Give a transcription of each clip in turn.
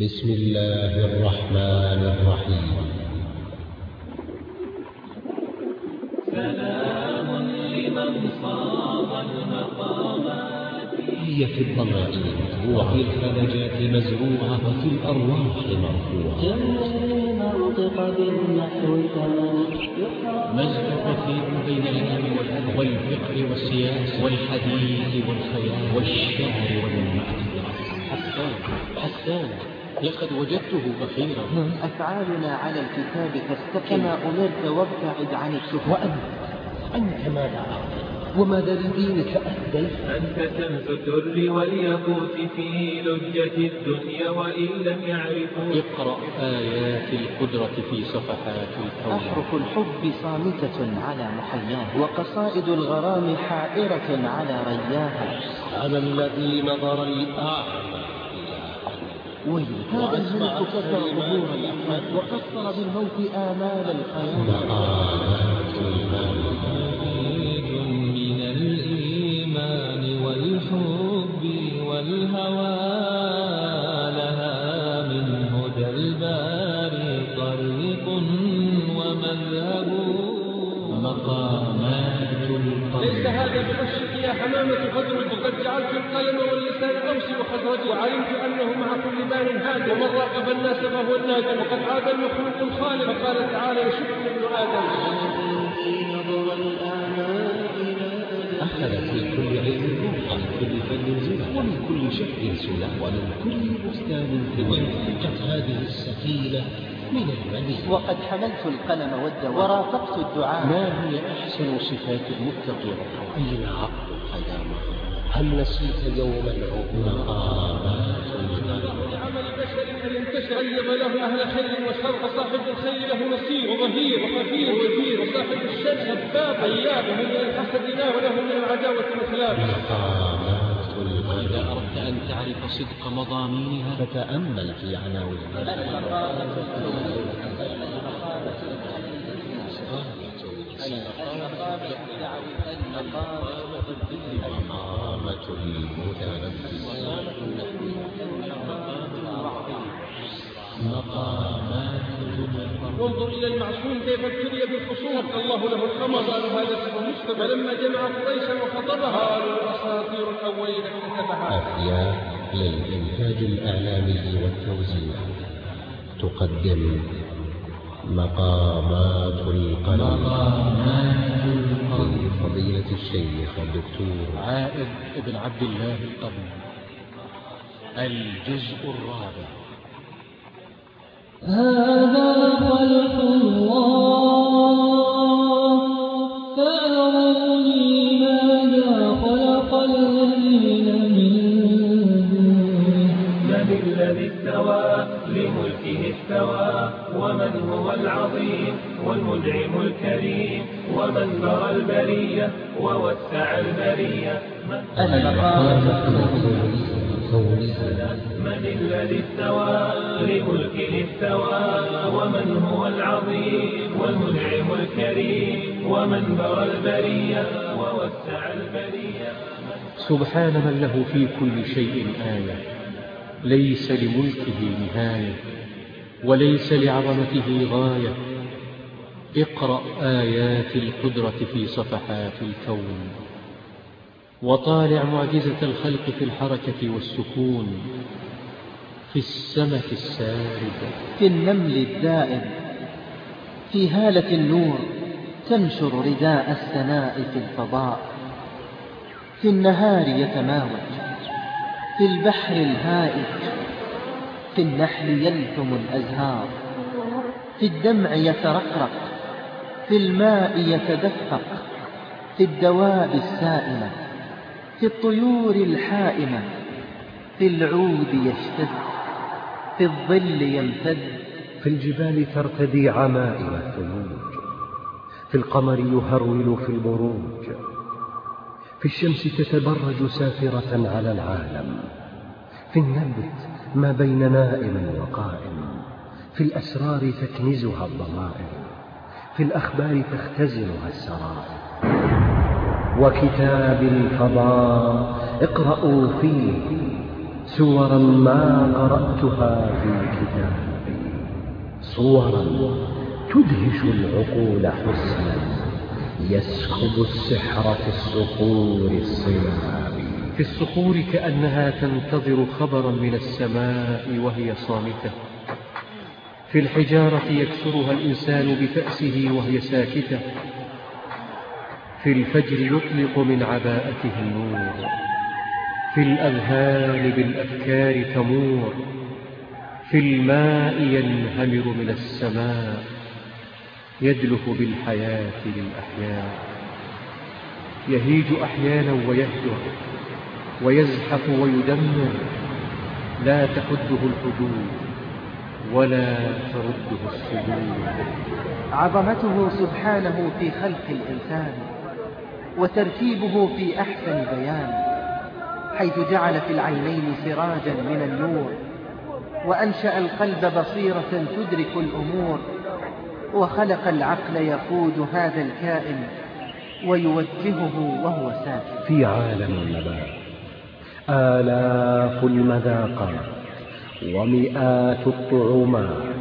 بسم الله الرحمن الرحيم. سلام لمن صاب المقامات. هي في الضمائر وفي الفلجات مزروعة وفي الأرواح مرفوعة. المنطق بالنحو مزج كثير بين والأدب والفقه والسياسة والحديث والخيال والشعر والمعرفة حسان حسان. لقد وجدته أخيرا أفعالنا على الكتاب فاستقم كما أمرت وابتعد عن الشبهة وأنت. أنت ماذا أعطيت وماذا لدينك أهديت أنت كنز الدر والياقوت في لجة الدنيا وإن لم يعرفوا. اقرأ آيات القدرة في صفحات الكون أحرف الحب صامتة على محياه وقصائد الغرام حائرة على رياه أنا الذي نظر الأعمى هذا الملك كسر ظهور الأحمد وقصر بالموت آمال الخيال مقامات المال من الإيمان والحب والهوى لها من هدى الباري طريق ومذهب مقامات ليس القلب هذا بوشك يا حمامة فدرج وقد جعلت القلم واللسان أوسي وخزرج وعلمت أنه مع كل بان هادي ومن راقب الناس فهو الناجي وقد عاد المخلوق الخالق. فقال تعالى يشك ابن آدم. أخذ في كل علم روحا من كل فن زنا ومن كل شكل سلا ومن كل بستان ثمر فقط هذه السفينة من المني وقد حملت القلم والدواء. ورافقت الدعاء. ما هي أحسن صفات المتقين؟ أين عقل هل نسيت يوم العقول مقامات القلب عمل بشر أن انتشر غيب له أهل خير وشر وصاحب الخير له نصير وظهير وخفير ووزير وصاحب الشر هباب طياب ومن الحسد لا وله من العداوة مثلاب مقامات إذا أردت أن تعرف صدق مضامينها فتأمل في عناوينها المتنفس مقامات وانظر إلى المعصوم كيف ابتلي بالخصوم الله له القمر. قالوا هذا سحر مستمر فلما جمع قريشا وخطبها قالوا أساطير الأولين اكتتبها أفياء للإنتاج الإعلامي والتوزيع. تقدم مقامات القلب. لفضيلة الشيخ الدكتور. عائد بن عبد الله القرن الجزء الرابع. هذا خلق الله. فأروني ماذا خلق الذين من من الذي استوى لملكه استوى ومن هو العظيم والمنعم الكريم. ومن برى البرية ووسع البرية. من, من الذي استوى لملكه استوى ومن هو العظيم والمنعم الكريم. ومن برى البرية ووسع البرية. سبحان من له في كل شيء آية. ليس لملكه نهاية وليس لعظمته غاية. اقرأ آيات القدرة في صفحات الكون وطالع معجزة الخلق في الحركة والسكون في السمك السارد في النمل الدائب في هالة النور تنشر رداء السناء في الفضاء في النهار يتماوج في البحر الهائج في النحل يلثم الأزهار في الدمع يترقرق في الماء يتدفق في الدواب السائمة في الطيور الحائمة في العود يشتد في الظل يمتد. في الجبال ترتدي عمائم الثلوج في القمر يهرول في البروج في الشمس تتبرج سافرة على العالم في النبت ما بين نائم وقائم في الأسرار تكنزها الضمائر في الأخبار تختزنها السرائر. وكتاب الفضاء اقرأوا فيه سورا ما قرأتها في كتابي صورا تدهش العقول حسنا يسكب السحر في الصخور الصلاب. في الصخور كأنها تنتظر خبرا من السماء وهي صامتة. في الحجارة يكسرها الإنسان بفأسه وهي ساكتة. في الفجر يطلق من عباءته النور. في الأذهان بالأفكار تمور. في الماء ينهمر من السماء. يدلف بالحياة للأحياء. يهيج أحيانا ويهجر. ويزحف ويدمر. لا تحده الحدود. ولا ترده السدود عظمته سبحانه في خلق الإنسان وترتيبه في أحسن بيان حيث جعل في العينين سراجا من النور وأنشأ القلب بصيرة تدرك الأمور وخلق العقل يقود هذا الكائن ويوجهه وهو ساكن. في عالم النبات آلاف المذاقات ومئات الطعومات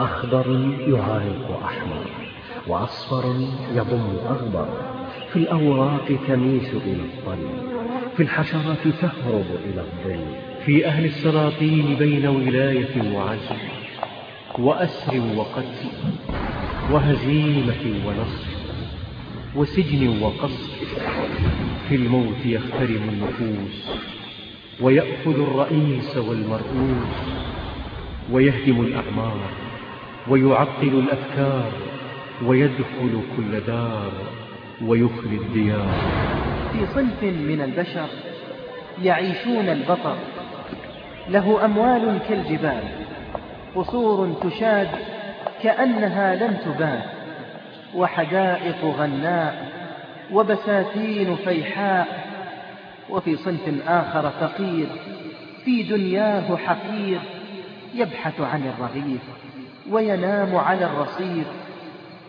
أخضر يعانق أحمر وأصفر يضم أخضر في الأوراق تميس إلى الظل في الحشرات تهرب إلى الظل في أهل السلاطين بين ولاية وعزم وأسر وقتل وهزيمة ونصر وسجن وقصر في الموت يخترم النفوس. ويأخذ الرئيس والمرؤوس ويهدم الأعمار ويعطل الأفكار ويدخل كل دار ويخلي الديار. في صنف من البشر يعيشون البطر له أموال كالجبال قصور تشاد كأنها لم تبان وحدائق غناء وبساتين فيحاء وفي صنف آخر فقير في دنياه حقير يبحث عن الرغيف وينام على الرصيف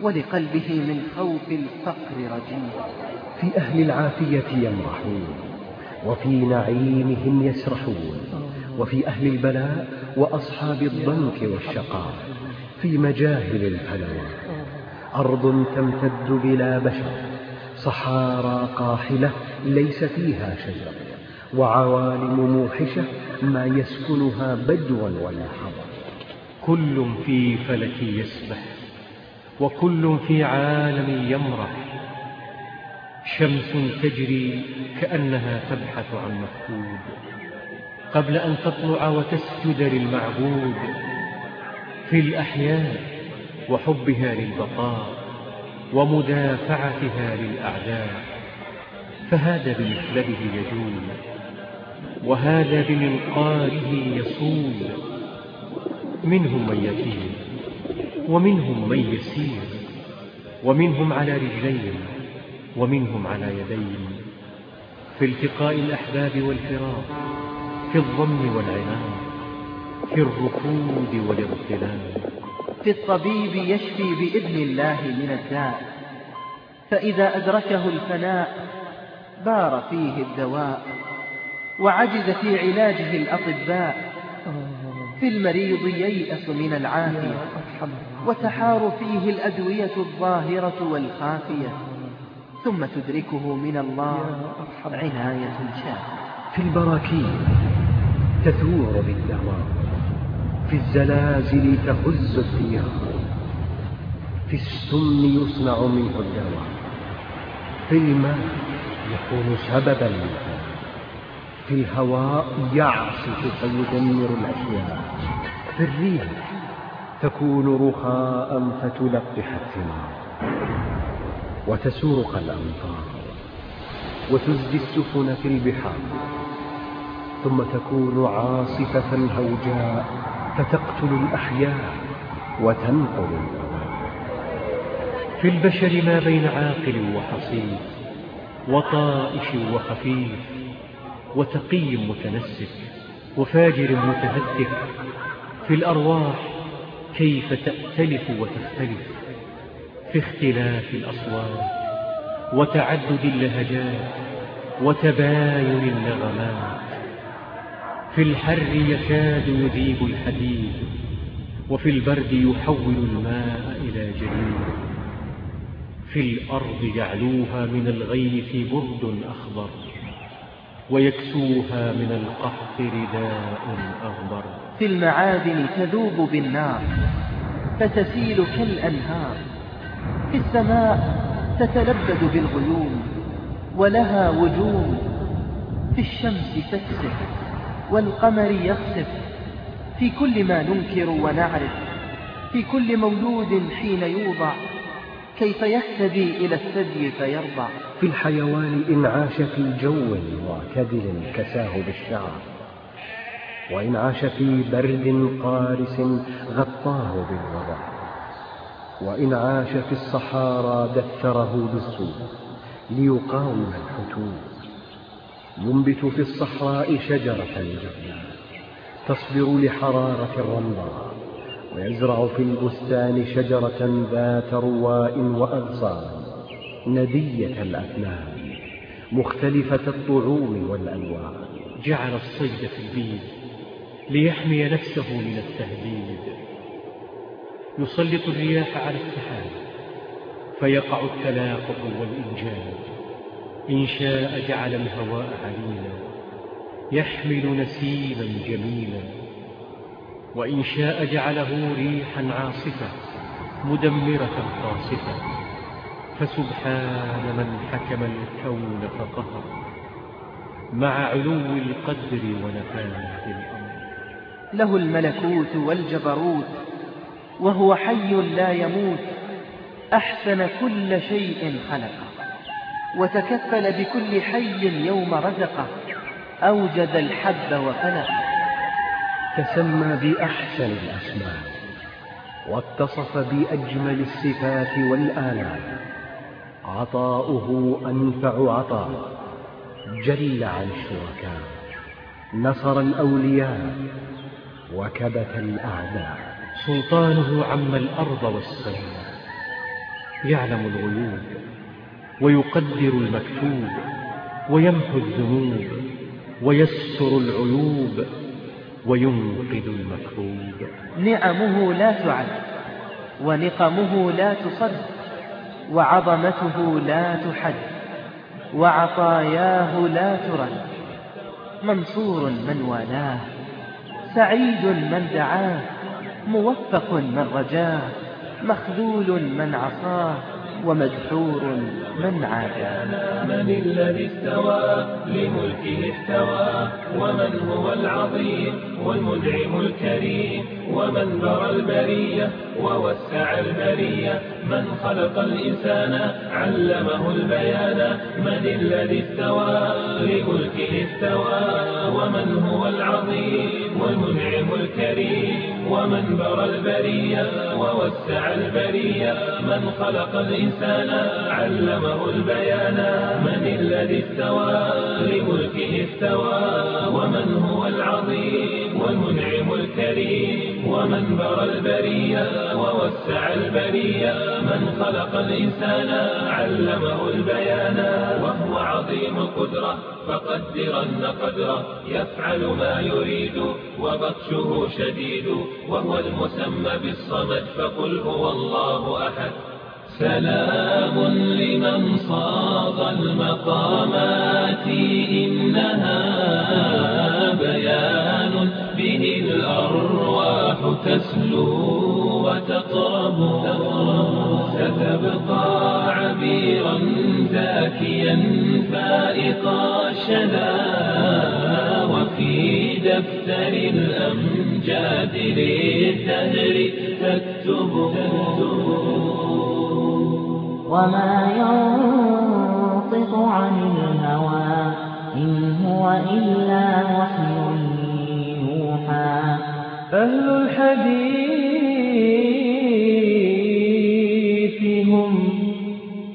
ولقلبه من خوف الفقر رجيم في أهل العافية يمرحون وفي نعيمهم يسرحون وفي أهل البلاء وأصحاب الضنك والشقاء في مجاهل الفلوات أرض تمتد بلا بشر صحارى قاحلة ليس فيها شجر وعوالم موحشة ما يسكنها بدوا ولا حضر كل في فلك يسبح وكل في عالم يمرح. شمس تجري كأنها تبحث عن مفقود. قبل أن تطلع وتسجد للمعبود في الأحياء وحبها للبقاء. ومدافعتها للأعداء فهذا بمثلبه يجول وهذا بمنقاره يصول منهم من يتيم ومنهم من يسير ومنهم على رجلين ومنهم على يدين. في التقاء الأحباب والفراق في الضم والعنان في الركود والاغتنام. في الطبيب يشفي بإذن الله من الداء. فإذا أدركه الفناء بار فيه الدواء وعجز في علاجه الأطباء. في المريض ييأس من العافية وتحار فيه الأدوية الظاهرة والخافية. ثم تدركه من الله عناية شافية في البراكين تثور بالدوام في الزلازل تهز الديار في السم يصنع منه الدواء. في الماء يكون سببا في الهواء يعصف فيدمر الأشياء. في الريح تكون رخاء فتلقح الثمار. وتسرق الأمطار وتزجي السفن في البحار. ثم تكون عاصفة هوجاء فتقتل الأحياء وتنقل الأموات في البشر ما بين عاقل وحصيف وطائش وخفيف وتقي متنسك وفاجر متهتك. في الأرواح كيف تأتلف وتختلف في اختلاف الأصوات وتعدد اللهجات وتباين النغمات. في الحر يكاد يذيب الحديد وفي البرد يحول الماء إلى جليد. في الأرض يعلوها من الغيث برد أخضر ويكسوها من القحط رداء أخضر في المعادن تذوب بالنار فتسيل كالأنهار. في السماء تتلبد بالغيوم ولها وجوم. في الشمس تكسف والقمر يخسف. في كل ما ننكر ونعرف في كل مولود حين يوضع كيف يهتدي إلى الثدي فيرضع في الحيوان إن عاش في جو معتدل كساه بالشعر وإن عاش في برد قارس غطاه بالوضع وإن عاش في الصحارى دثره بالسوء ليقاوم الفتور ينبت في الصحراء شجرة جبلة تصبر لحرارة الرمضاء. ويزرع في البستان شجرة ذات رواء وأغصان. ندية الأثنان مختلفة الطعوم والألوان. جعل الصيد في البيد ليحمي نفسه من التهديد. يسلط الرياح على السحاب فيقع التلاقح والإنجاب. إن شاء جعل الهواء عليلا يحمل نسيما جميلا. وإن شاء جعله ريحا عاصفة مدمرة قاصفة. فسبحان من حكم الكون فقهر مع علو القدر ونفاذ الأمر. له الملكوت والجبروت وهو حي لا يموت أحسن كل شيء خلقه. وتكفل بكل حي يوم رزقه. أوجد الحب وفلقه تسمى بأحسن الأسماء واتصف بأجمل الصفات والآلام. عطاؤه أنفع عطاء جل عن الشركاء نصر الأولياء وكبت الأعداء. سلطانه عم الأرض والسماء. يعلم الغيوب. ويقدر المكتوب ويمحو الذنوب ويستر العيوب وينقذ المكروب. نعمه لا تعد ونقمه لا تصد وعظمته لا تحد وعطاياه لا ترد. منصور من والاه سعيد من دعاه موفق من رجاه مخذول من عصاه ومدحور من عاداه من الذي استوى لملكه استوى ومن هو العظيم والمنعم الكريم ومن برى البرية ووسع البرية. من خلق الإنسان علمه البيان. من الذي استوى لملكه استوى ومن هو العظيم والمنعم الكريم. ومن برى البرية ووسع البرية من خلق الإنسان علمه البيان من الذي استوى لملكه استوى ومن هو العظيم والمنعم الكريم ومن برى البرية ووسع البرية من خلق الإنسان علمه البيان وهو عظيم القدرة فقدرن قدره يفعل ما يريد وبطشه شديد وهو المسمى بالصمد فقل هو الله أحد سلام لمن صاغ المقامات إنها بيان به الأرواح تسلو وتقرب. ستبقى عبيرا زاكيا فائقا شذا وفي دفتر الأمجاد للدهر تكتب. وما ينطق عن الهوى إن هو إلا وحي. أهل الحديث هم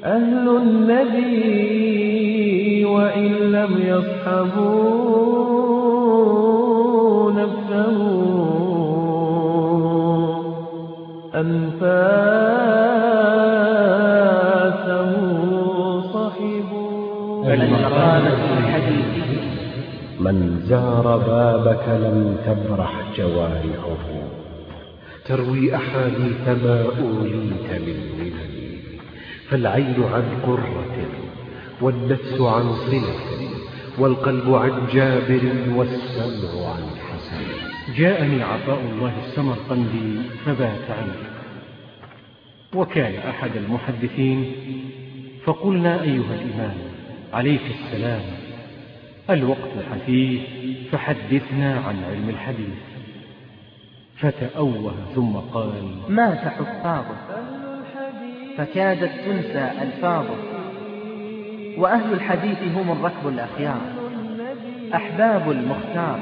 أهل النبي وإن لم يصحبوا نفسه أنفاسه صحبوا. المقامة الحديث زار بابك لم تبرح جوارحه. تروي أحاديث ما أوليت من منن فالعين عن قرة والنفس عن صلة والقلب عن جابر والسمع عن حسن. جاءني عطاء الله السمرقندي فبات عني وكان أحد المحدثين فقلنا أيها الإمام عليك السلام. الوقت حثيث فحدثنا عن علم الحديث. فتأوه ثم قال مات حفاظه فكادت تنسى ألفاظه. وأهل الحديث هم الركب الأخيار أحباب المختار.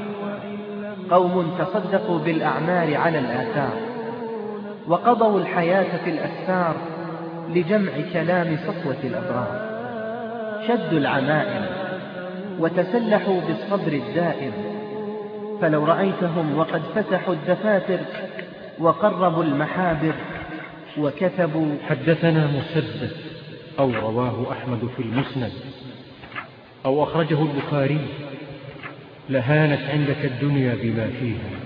قوم تصدقوا بالأعمال على الآثار وقضوا الحياة في الأسفار لجمع كلام صفوة الأبرار. شدوا العمائم وتسلحوا بالصبر الدائم. فلو رأيتهم وقد فتحوا الدفاتر وقربوا المحابر وكتبوا حدثنا مسدد أو رواه أحمد في المسند أو أخرجه البخاري لهانت عندك الدنيا بما فيها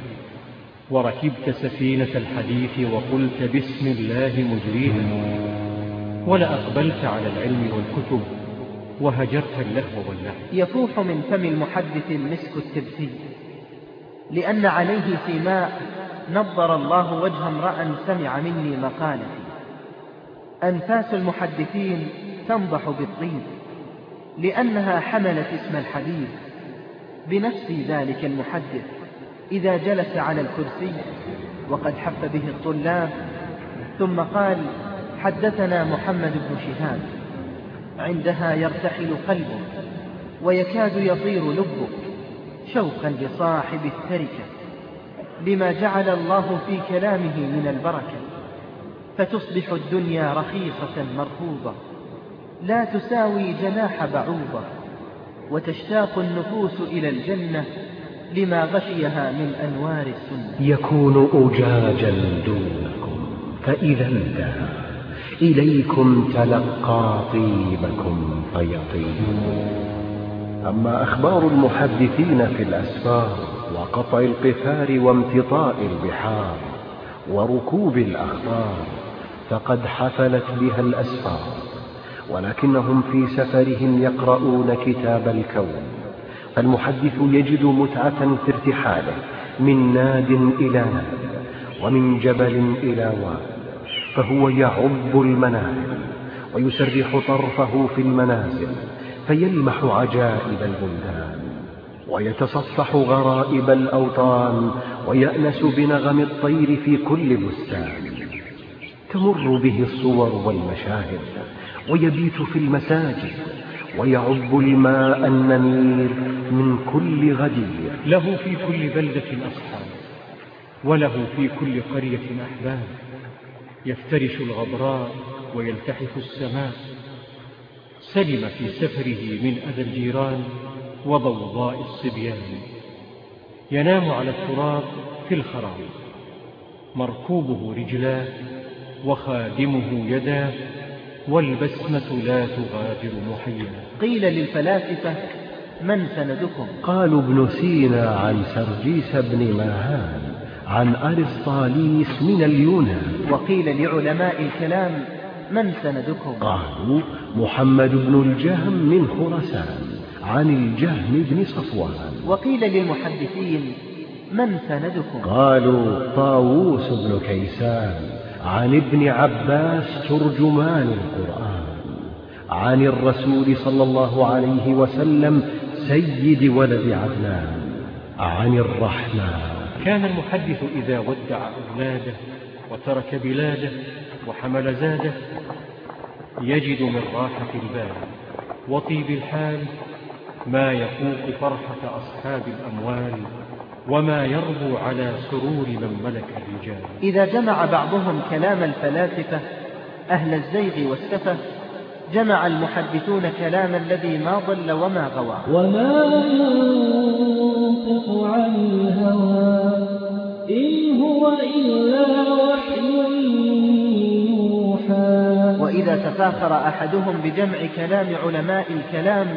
وركبت سفينة الحديث وقلت بسم الله مجريها ولأقبلت على العلم والكتب وهجرت اللهو واللعب يفوح من فم المحدث المسك التبسي. لأن عليه سيماء نظر الله وجه امرأ سمع مني مقالتي. أنفاس المحدثين تنضح بالطيب. لأنها حملت اسم الحديث بنفس ذلك المحدث إذا جلس على الكرسي وقد حف به الطلاب ثم قال حدثنا محمد بن شهاب. عندها يرتحل قلبه ويكاد يطير لبه شوقا لصاحب التركة لما جعل الله في كلامه من البركة فتصبح الدنيا رخيصة مرفوضة لا تساوي جناح بعوضة وتشتاق النفوس إلى الجنة لما غشيها من أنوار السنة. يكون أجاجا دونكم فإذا انتهى. إليكم تلقى طيبكم فيطيب. أما أخبار المحدثين في الأسفار وقطع القفار وامتطاء البحار وركوب الأخبار فقد حفلت بها الأسفار ولكنهم في سفرهم يقرؤون كتاب الكون. فالمحدث يجد متعة في ارتحاله من ناد إلى ناد ومن جبل إلى واد. فهو يعب المناهل ويسرح طرفه في المنازل فيلمح عجائب البلدان ويتصفح غرائب الأوطان ويأنس بنغم الطير في كل بستان. تمر به الصور والمشاهد ويبيت في المساجد ويعب الماء النمير من كل غدير. له في كل بلدة أصحاب وله في كل قرية أحباب. يفترش الغبراء ويلتحف السماء. سلم في سفره من أذى الجيران وضوضاء الصبيان. ينام على التراب في الخراب مركوبه رجلاه وخادمه يداه والبسمة لا تغادر محيا قيل للفلاسفة من سندكم؟ قالوا ابن سينا عن سرجيس بن ماهان. عن أرسطاليس من اليونان. وقيل لعلماء الكلام من سندكم؟ قالوا محمد بن الجهم من خراسان عن الجهم بن صفوان. وقيل للمحدثين من سندكم؟ قالوا طاووس بن كيسان عن ابن عباس ترجمان القرآن عن الرسول صلى الله عليه وسلم سيد ولد عدنان عن الرحمن. كان المحدث إذا ودع أولاده وترك بلاده وحمل زاده يجد من راحة البال. وطيب الحال ما يفوق فرحة أصحاب الأموال وما يربو على سرور من ملك الرجال. إذا جمع بعضهم كلام الفلاسفة أهل الزيغ والسفة جمع المحدثون كلام الذي ما ضل وما غوى. وما ينطق عن الهوى إن هو إلا وحي يوحى. وإذا تفاخر أحدهم بجمع كلام علماء الكلام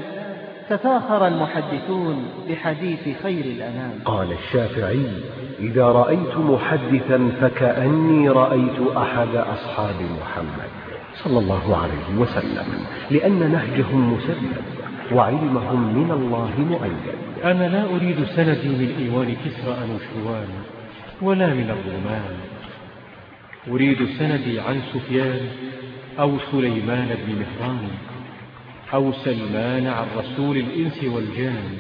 فتفاخر المحدثون بحديث خير الأنام. قال الشافعي إذا رأيت محدثا فكأني رأيت أحد أصحاب محمد. صلى الله عليه وسلم لأن نهجهم مسدد وعلمهم من الله مؤيد. أنا لا أريد سندي من إيوان كسرى أنوشروان ولا من الرومان. أريد سندي عن سفيان أو سليمان بن مهران أو سلمان عن رسول الإنس والجان.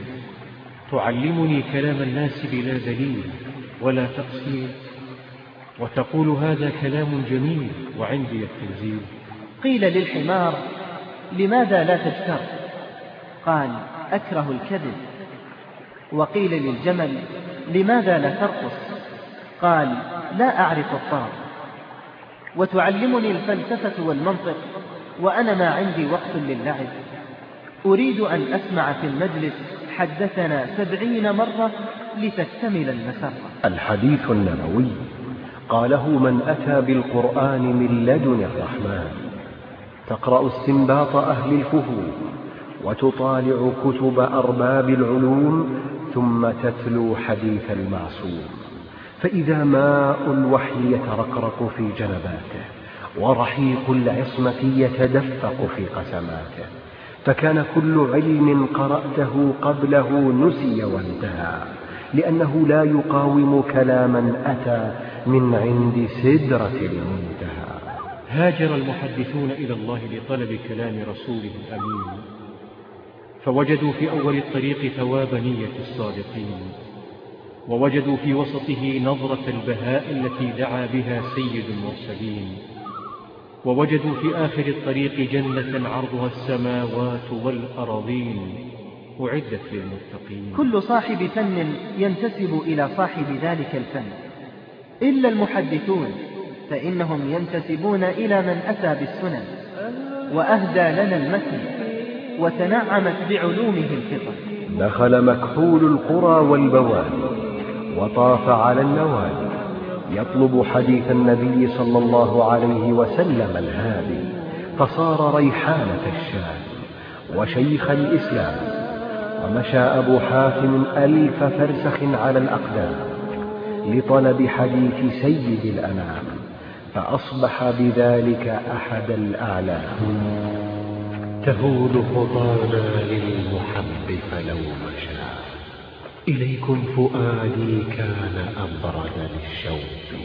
تعلمني كلام الناس بلا دليل ولا تقصير وتقول هذا كلام جميل وعندي التنزيل. قيل للحمار لماذا لا تجتر قال أكره الكذب. وقيل للجمل لماذا لا ترقص؟ قال لا أعرف الطرب وتعلمني الفلسفة والمنطق وأنا ما عندي وقت للعب. أريد أن أسمع في المجلس حدثنا سبعين مرة لتكتمل المسرة. الحديث النبوي قاله من أتى بالقرآن من لدن الرحمن. تقرأ استنباط أهل الفهوم وتطالع كتب أرباب العلوم ثم تتلو حديث المعصوم. فإذا ماء الوحي يترقرق في جنباته ورحيق العصمة يتدفق في قسماته فكان كل علم قرأته قبله نسي وانتهى لأنه لا يقاوم كلاما أتى من عند سدرة المنتهى. هاجر المحدثون إلى الله لطلب كلام رسوله الأمين. فوجدوا في أول الطريق ثواب نية الصادقين. ووجدوا في وسطه نظرة البهاء التي دعا بها سيد المرسلين. ووجدوا في آخر الطريق جنة عرضها السماوات والأراضين. أعدت للمتقين. كل صاحب فن ينتسب إلى صاحب ذلك الفن. إلا المحدثون فإنهم ينتسبون إلى من أتى بالسنن وأهدى لنا المتن وتنعمت بعلومه الفطن دخل مكحول القرى والبوادي وطاف على النوادي. يطلب حديث النبي صلى الله عليه وسلم الهادي فصار ريحانة الشام وشيخ الإسلام. ومشى أبو حاتم ألف فرسخ على الأقدام لطلب حديث سيد الأنام فأصبح بذلك أحد الأعلام. تهول خطانا للمحب فلو مشى. إليكم فؤادي كان أبرد للشوق.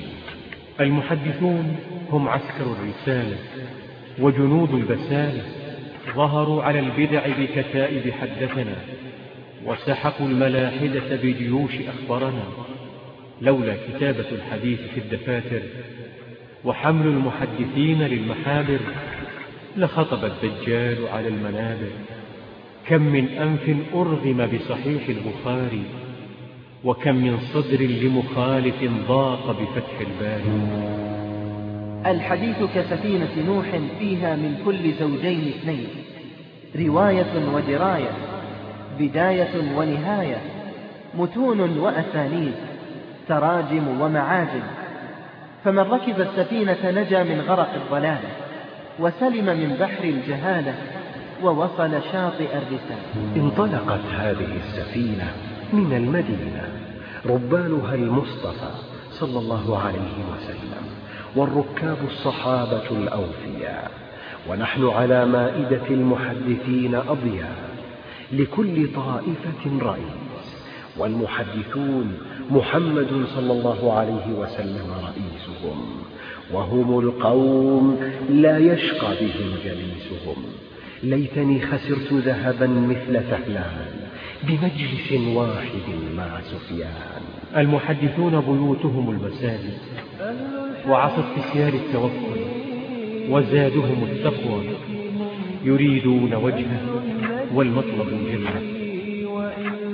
المحدثون هم عسكر الرسالة وجنود البسالة. ظهروا على البدع بكتائب حدثنا وسحقوا الملاحدة بجيوش أخبرنا. لولا كتابة الحديث في الدفاتر وحمل المحدثين للمحابر لخطب الدجال على المنابر. كم من أنف أرغم بصحيح البخاري وكم من صدر لمخالف ضاق بفتح الباري. الحديث كسفينة نوح فيها من كل زوجين اثنين. رواية ودراية بداية ونهاية متون وأسانيد تراجم ومعاجم. فمن ركب السفينة نجا من غرق الضلالة وسلم من بحر الجهالة ووصل شاطئ الرسالة. انطلقت هذه السفينة من المدينة ربانها المصطفى صلى الله عليه وسلم والركاب الصحابة الأوفياء ونحن على مائدة المحدثين أضياء لكل طائفة رئيس والمحدثون محمد صلى الله عليه وسلم رئيسهم وهم القوم لا يشقى بهم جليسهم. ليتني خسرت ذهبا مثل فهلان بمجلس واحد مع سفيان. المحدثون بيوتهم المساجد وعصت في التوكل وزادهم التقوى يريدون وجهه والمطلب الجنة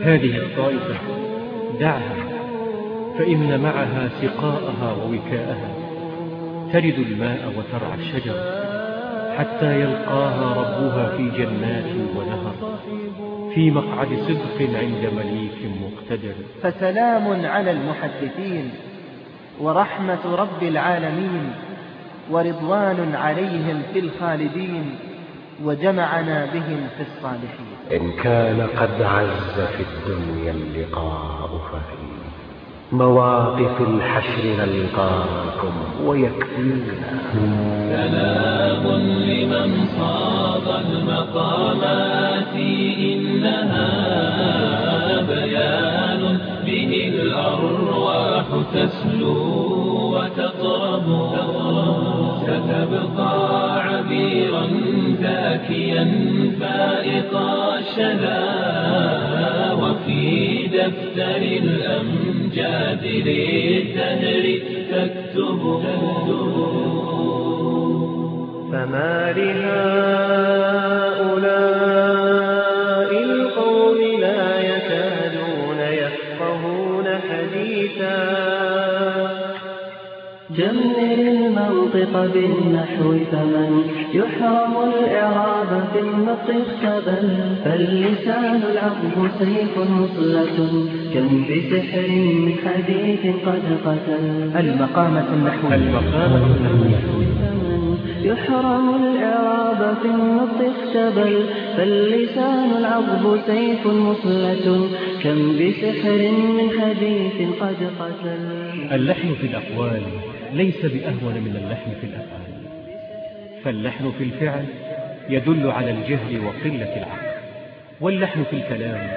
هذه الطائفة دعها فإن معها سقاءها ووكاءها ترد الماء وترعى الشجر حتى يلقاها ربها في جنات ونهر في مقعد صدق عند مليك مقتدر. فسلام على المحدثين ورحمة رب العالمين ورضوان عليهم في الخالدين وجمعنا بهم في الصالحين. إن كان قد عز في الدنيا اللقاء ففي مواقف الحشر نلقاكم ويكفينا. سلام لمن صاب المقامات إنها بيان به الأرواح تسلو وتطرب ستبقى عبيرا زاكيا فائق الشذا وفي دفتر الأمجاد للدهر تكتب. فما لهؤلاء المنطق بالنحو فمن يحرم الإعراب في النطق اختبل فاللسان العقب سيف مصلة كم بسحر من حديث قد قتل. المقامة النحوية. المقامة النحوية. يحرم الإعراب في النطق اختبل فاللسان العضب سيف مصلة كم بسحر من حديث قد قتل. اللحن في الأقوال. ليس بأهون من اللحن في الأفعال. فاللحن في الفعل يدل على الجهل وقلة العقل واللحن في الكلام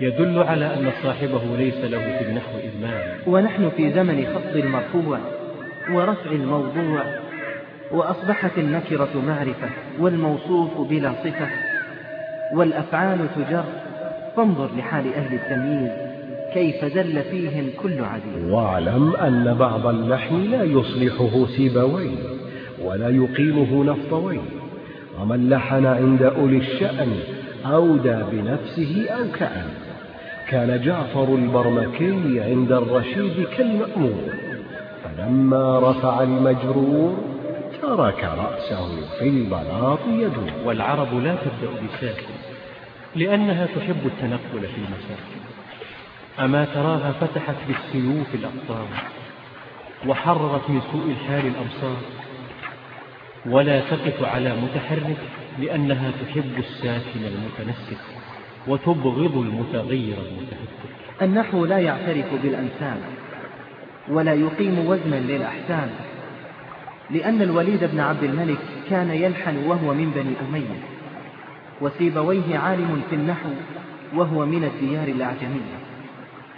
يدل على أن صاحبه ليس له في النحو إذمام ونحن في زمن خفض المرفوع ورفع الموضوع وأصبحت النكرة معرفة والموصوف بلا صفة والأفعال تجر. فانظر لحال أهل التمييز كيف زل فيهم كل عزيز واعلم أن بعض اللحن لا يصلحه سيبويه ولا يقيمه نفطويه ومن لحن عند أولي الشأن أودى بنفسه أو كأن. كان جعفر البرمكي عند الرشيد كالمأمور فلما رفع المجرور ترك رأسه في البلاط يدور. والعرب لا تبدأ بساكن لأنها تحب التنقل في المساكن. أما تراها فتحت بالسيوف الأقطار وحررت من سوء الحال الأمصار ولا تقف على متحرك لأنها تحب الساكن المتنسك وتبغض المتغير المتهتك. النحو لا يعترف بالأمثال ولا يقيم وزنا للأحسان لأن الوليد بن عبد الملك كان يلحن وهو من بني أمية وسيبويه عالم في النحو وهو من الديار الأعجمية.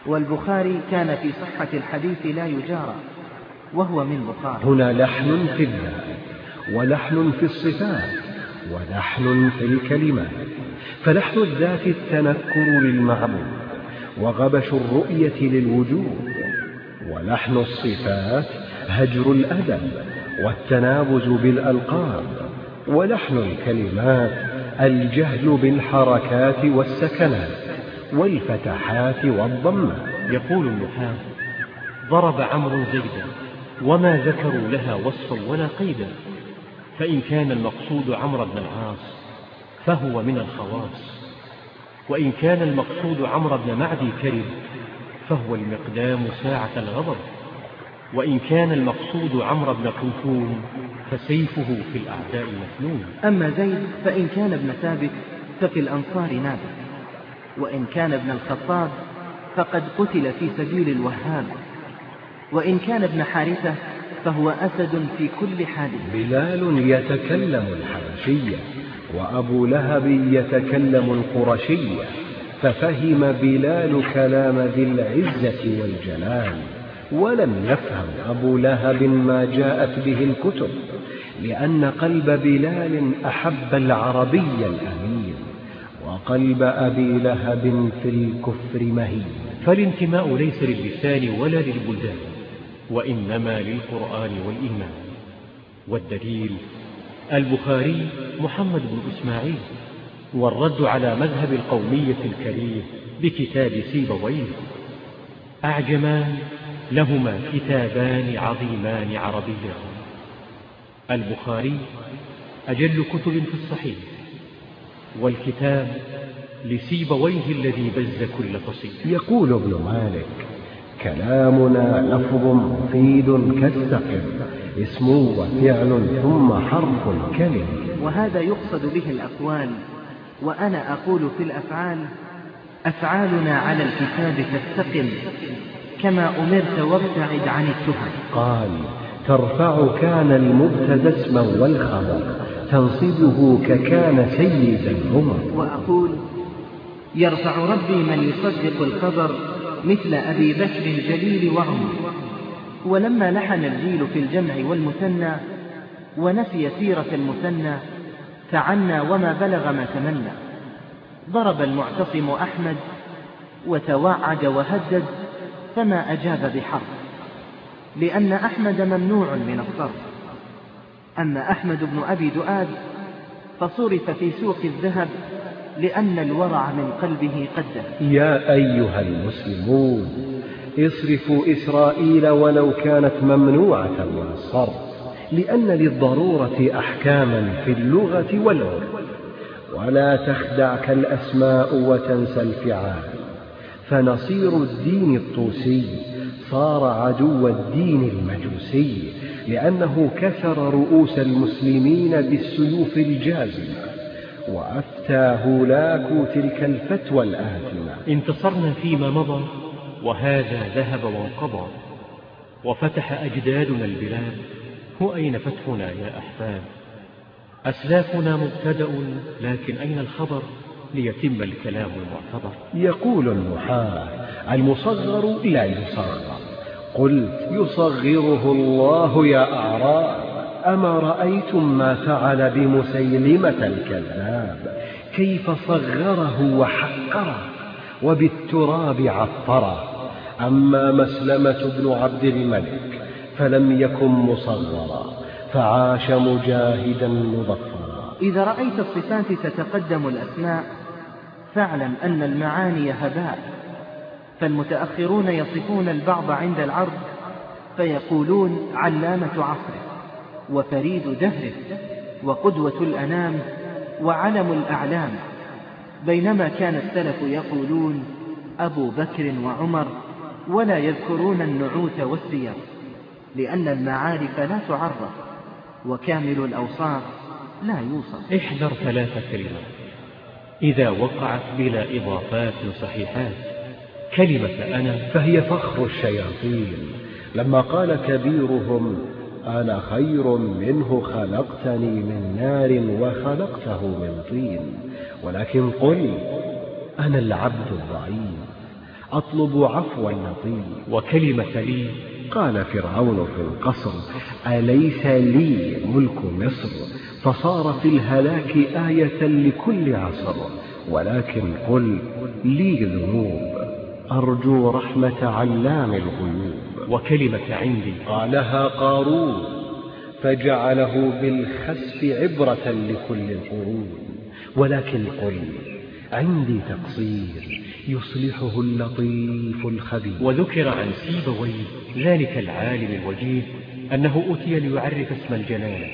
والبخاري كان في صحة الحديث لا يجارى وهو من بخاري. هنا لحن في الذات ولحن في الصفات ولحن في الكلمات. فلحن الذات التنكر للمعبود وغبش الرؤية للوجود. ولحن الصفات هجر الأدب والتنابز بالألقاب. ولحن الكلمات الجهل بالحركات والسكنات. والفتحات والضمات يقول النحاة ضرب عمرو زيدا وما ذكروا لها وصفا ولا قيدا. فإن كان المقصود عمرو بن العاص فهو من الخواص. وإن كان المقصود عمرو بن معدي كرب فهو المقدام ساعة الغضب. وإن كان المقصود عمرو بن كلثوم فسيفه في الأعداء مفنون. أما زيد فإن كان ابن ثابت ففي الأنصار نابت. وإن كان ابن الخطاب فقد قتل في سبيل الوهاب. وإن كان ابن حارثة فهو أسد في كل حال بلال يتكلم الحبشية وأبو لهب يتكلم القرشية ففهم بلال كلام ذي العزة والجلال. ولم يفهم أبو لهب ما جاءت به الكتب لأن قلب بلال أحب العربي الأمين. وقلب أبي لهب في الكفر مهين. فالانتماء ليس للسان ولا للبلدان وإنما للقرآن والإيمان. والدليل البخاري محمد بن إسماعيل والرد على مذهب القومية الكريه بكتاب سيبويه. أعجمان لهما كتابان عظيمان عربيان. البخاري أجل كتب في الصحيح. والكتاب لسيبويه الذي بز كل فصيل يقول ابن مالك كلامنا لفظ مفيد كالسقم اسم وفعل ثم حرف كلم وهذا يقصد به الأقوال وأنا أقول في الأفعال أفعالنا على الكتاب تستقم كما أمرت وابتعد عن التهم. قال ترفع كان المبتدا اسما والخبر تنصبه ككان سيد الأمم. وأقول يرفع ربي من يصدق الخبر مثل أبي بكر الجليل وعمر ولما لحن الجيل في الجمع والمثنى ونسي سيرة المثنى تعنى وما بلغ ما تمنى. ضرب المعتصم أحمد وتوعد وهدد فما أجاب بحرف. لأن أحمد ممنوع من الصرف. أما أحمد بن أبي دؤاد فصرف في سوق الذهب لأن الورع من قلبه قد يا أيها المسلمون اصرفوا إسرائيل ولو كانت ممنوعة من الصرف لأن للضرورة أحكاما في اللغة والعرف. ولا تخدعك الأسماء وتنسى الفعال. فنصير الدين الطوسي صار عدو الدين المجوسي. لأنه كسر رؤوس المسلمين بالسيوف الجازمة وأفتى هولاك تلك الفتوى الآثمة. انتصرنا فيما مضى وهذا ذهب وانقضى وفتح أجدادنا البلاد. وأين فتحنا يا أحفاد أسلافنا مبتدأ لكن أين الخبر ليتم الكلام المعتبر؟ يقول النحاة المصغر لا يصغر. قلت يصغره الله يا أعراب أما رأيتم ما فعل بمسيلمة الكذاب؟ كيف صغره وحقره وبالتراب عطره؟ أما مسلمة بن عبد الملك فلم يكن مصغرا فعاش مجاهدا مظفرا. إذا رأيت الصفات تتقدم الأسماء فاعلم أن المعاني هباء. فالمتأخرون يصفون البعض عند العرض فيقولون علامة عصره وفريد دهره وقدوة الأنام وعلم الأعلام. بينما كان السلف يقولون أبو بكر وعمر ولا يذكرون النعوت والسير لأن المعارف لا تعرف وكامل الأوصاف لا يوصف. احذر ثلاث كلمات. إذا وقعت بلا إضافات صحيحات كلمة أنا فهي فخر الشياطين. لما قال كبيرهم أنا خير منه خلقتني من نار وخلقته من طين. ولكن قل أنا العبد الضعيف أطلب عفوا لطيف وكلمة لي قال فرعون في القصر أليس لي ملك مصر؟ فصار في الهلاك آية لكل عصر. ولكن قل لي ذنوب أرجو رحمة علام الغيوب. وكلمة عندي. قالها قارون فجعله بالخسف عبرة لكل القرون ولكن قل عندي تقصير يصلحه اللطيف الخبير. وذكر عن سيبويه ذلك العالم الوجيه أنه أتي ليعرف اسم الجلالة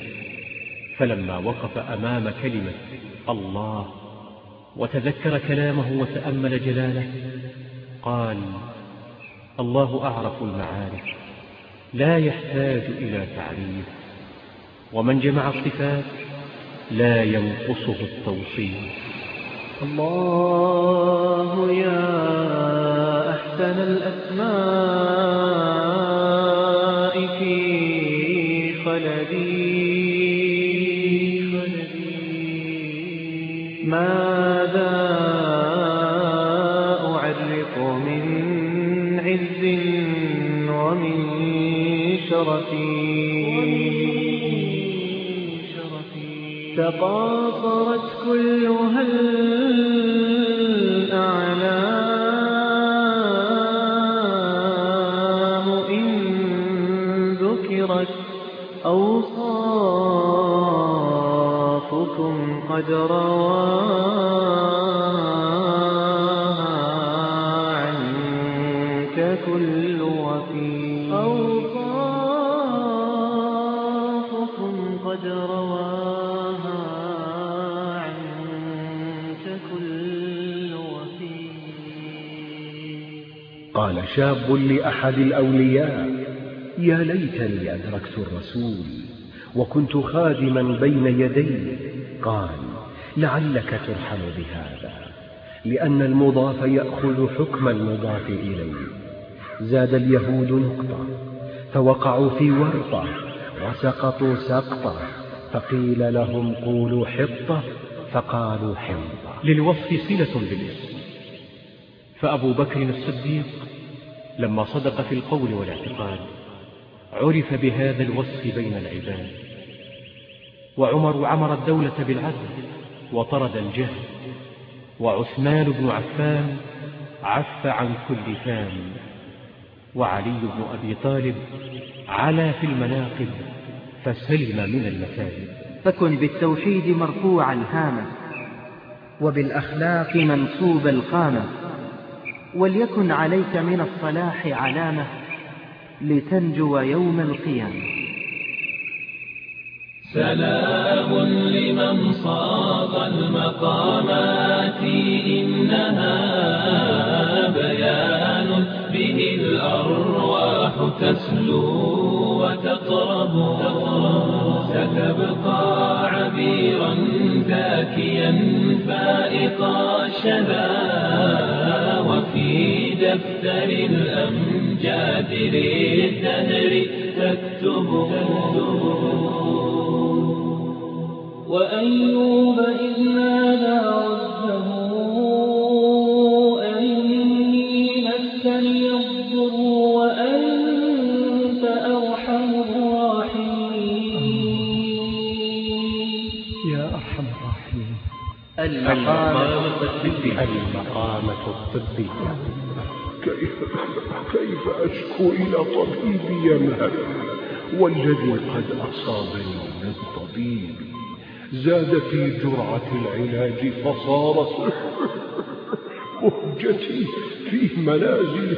فلما وقف أمام كلمة الله وتذكر كلامه وتأمل جلاله قال الله أعرف المعارف لا يحتاج إلى تعريف ومن جمع الصفات لا ينقصه التوصيف الله يا أحسن الأسماء في خلدي. ماذا شرفي تقاصرت كلها الأعلام شاب لأحد الأولياء. يا ليتني أدركت الرسول وكنت خادما بين يديه. قال لعلك ترحم بهذا لأن المضاف يأخذ حكم المضاف إليه. زاد اليهود نقطة فوقعوا في ورطة وسقطوا سقطة فقيل لهم قولوا حطة فقالوا حنطة للوصف صلة بالاسم. فأبو بكر الصديق لما صدق في القول والاعتقاد عرف بهذا الوصف بين العباد. وعمر عمر الدولة بالعدل وطرد الجهل وعثمان بن عفان عف عن كل فان وعلي بن أبي طالب علا في المناقب فسلم من المثالب فكن بالتوحيد مرفوع الهامة وبالأخلاق منصوب القامة وليكن عليك من الصلاح علامة لتنجو يوم القيامة. سلام لمن صاغ المقامات إنها بيان به الأرواح تسلو وتقرب. ستبقى عبيرا ذاكيا فائق الشذا وفي دفتر الأمجاد للدهر. تكتب وأيوب إذ نادى ربه المقامة الطبية. المقامة الطبية. كيف, كيف أشكو إلى طبيبي يمهل والذي قد أصابني من طبيبي زاد في جرعة العلاج فصار مهجتي في منازل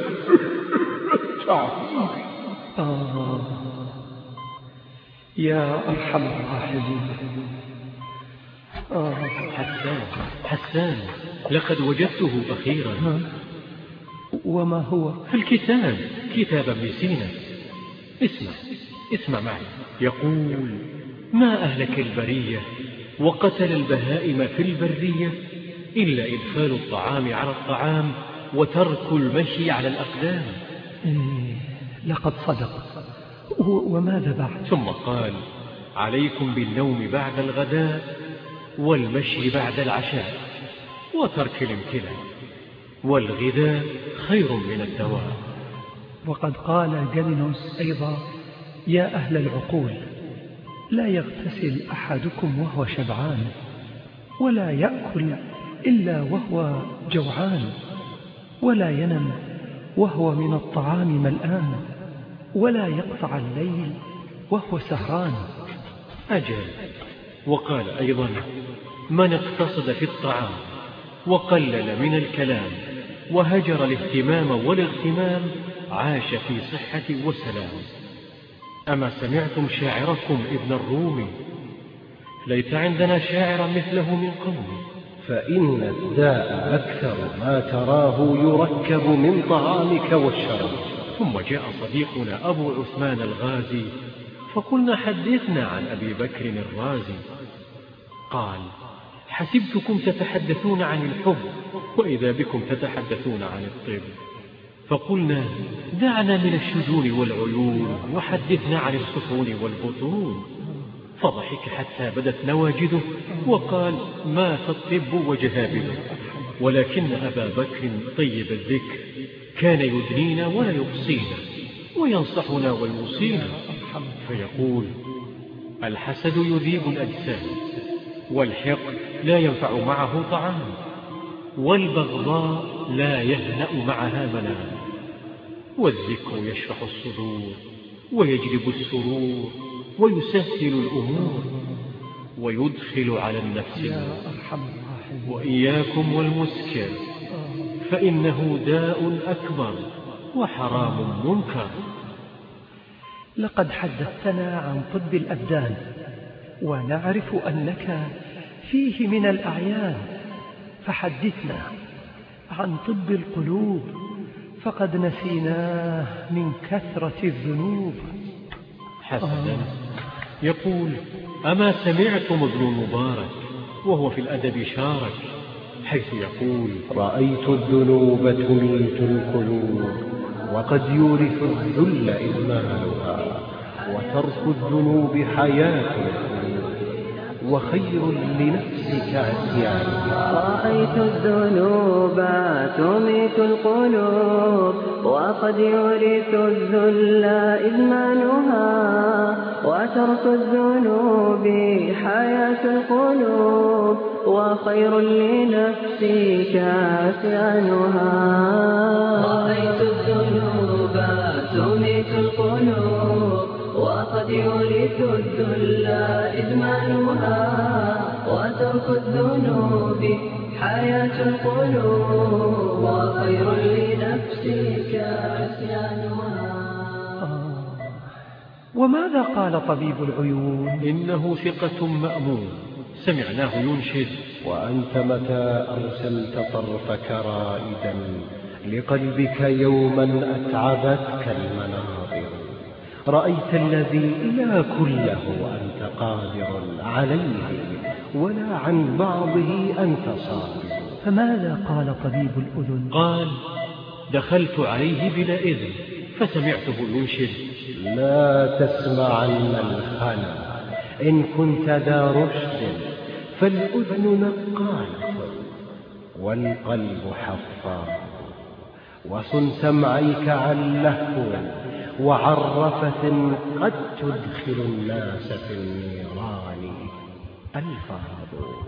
التعذيب آه يا أرحم الراحمين. حسان حسان لقد وجدته أخيرا. وما هو؟ في الكتاب كتاب ابن سينا. اسمع اسمع معي. يقول ما أهلك البرية وقتل البهائم في البرية إلا إدخال الطعام على الطعام وترك المشي على الأقدام. لقد صدق وماذا بعد؟ ثم قال عليكم بالنوم بعد الغداء والمشي بعد العشاء وترك الامتلاء والغذاء خير من الدواء. وقد قال جالينوس أيضا يا أهل العقول لا يغتسل أحدكم وهو شبعان ولا يأكل إلا وهو جوعان ولا ينم وهو من الطعام ملآن ولا يقطع الليل وهو سهران أجل. وقال أيضا من اقتصد في الطعام وقلل من الكلام وهجر الاهتمام والاغتمام عاش في صحة وسلام. أما سمعتم شاعركم ابن الرومي ليت عندنا شاعرا مثله من قومي فإن الداء أكثر ما تراه يركب من طعامك والشراب ثم جاء صديقنا أبو عثمان الغازي فقلنا حدثنا عن أبي بكر الرازي. قال حسبتكم تتحدثون عن الحب وإذا بكم تتحدثون عن الطب. فقلنا دعنا من الشجون والعيون وحدثنا عن السفون والبطون. فضحك حتى بدت نواجده وقال مات الطب وجهابده ولكن أبا بكر طيب الذكر. كان يدنينا ولا يقصينا وينصحنا ويوصينا. فيقول الحسد يذيب الأجسام والحقد لا ينفع معه طعام والبغضاء لا يهنأ معها منام. والذكر يشرح الصدور ويجلب السرور ويسهل الأمور ويدخل على النفس وإياكم والمسكر فإنه داء أكبر وحرام منكر. لقد حدثتنا عن طب الأبدان ونعرف أنك فيه من الأعيان. فحدثنا عن طب القلوب فقد نسيناه من كثرة الذنوب. حسنا. يقول أما سمعتم ابن المبارك وهو في الأدب شارك حيث يقول رأيت الذنوب تميت القلوب وقد يورث الذل إدمانها وترك الذنوب حياة وخير لنفسك عصيانها رأيت الذنوب تميت القلوب وقد يورث الذل إدمانها. وترك الذنوب حياة القلوب وخير لنفسك عصيانها. رأيت الذل إدمانها وترك الذنوب حياة القلوب وخير لنفسك عصيانها وماذا قال طبيب العيون؟ إنه ثقة مأمون. سمعناه ينشد. وأنت متى أرسلت طرفك رائدا؟ لقلبك يوما أتعبتك المناظر. رأيت الذي لا كله أنت قادر عليه ولا عن بعضه أنت صابر. فماذا قال طبيب الأذن؟ قال دخلت عليه بلا إذن فسمعته ينشد لا تسمعن الخنا إن كنت ذا رشد فالأذن نقالة والقلب حفاظ وصن سمعيك عن لهو وعرفة قد تدخل الناس في النيران. الفاظ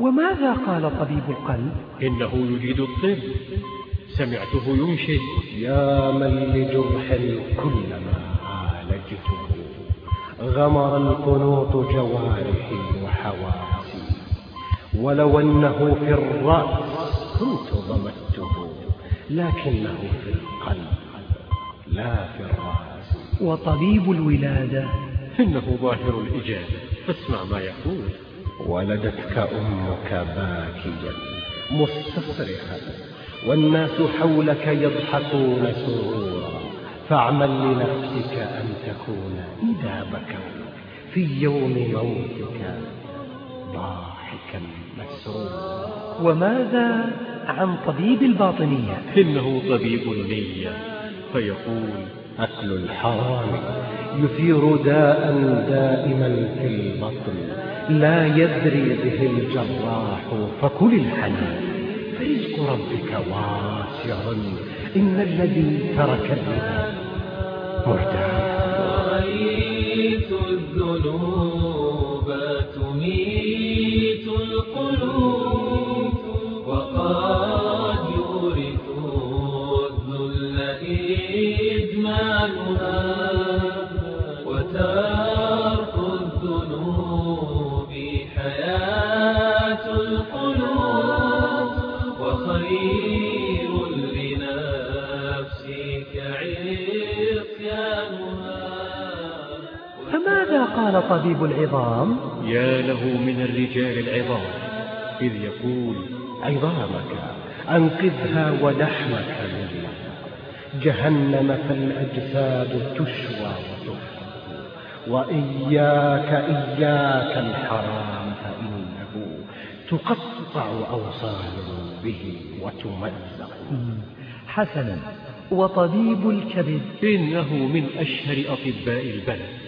وماذا قال طبيب القلب؟ إنه يجيد الطب. سمعته ينشد. يا من لجرح كلما عالجته. غمر القنوط جوارحي وحواسي. ولو أنه في الرأس كنت ضمته لكنه في القلب لا في الرأس. وطبيب الولادة. إنه ظاهر الإجابة. فاسمع ما يقول. ولدتك أمك باكيا مستصرخا والناس حولك يضحكون سرورا. فاعمل لنفسك أن تكون إذا بكوا في يوم موتك ضاحكا مسرورا. وماذا عن طبيب الباطنية؟ إنه طبيب النية. فيقول أكل الحرام يثير داء دائما في البطن لا يدري به الجراح فكل الحلال فرزق ربك واسع إن الذي ترك الربا مرتاح. قال طبيب العظام. يا له من الرجال العظام إذ يقول عظامك أنقذها ولحمك منها جهنم فالأجساد تشوى وتفرق وإياك إياك الحرام فإنه تقطع أوصال به وتمزق. حسنا وطبيب الكبد. إنه من أشهر أطباء البلد.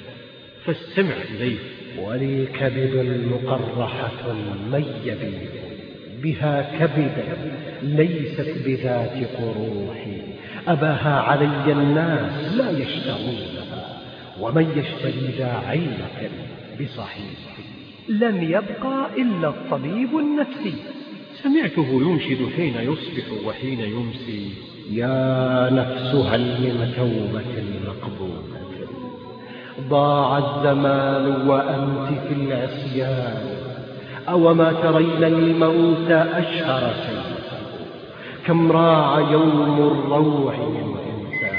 فاستمع إليه. ولي كبد مقرحة من يبيض بها كبدا ليست بذات قروح. أباها علي الناس لا يشترونها ومن يشتري ذا علة بصحيح. لم يبقى إلا الطبيب النفسي. سمعته ينشد حين يصبح وحين يمسي. يا نفس هل من توبة مقبولة ضاع الزمان وأنت في العصيان. أوما ترين الموت أشهر شيء. كم راع يوم الروع من إنسان.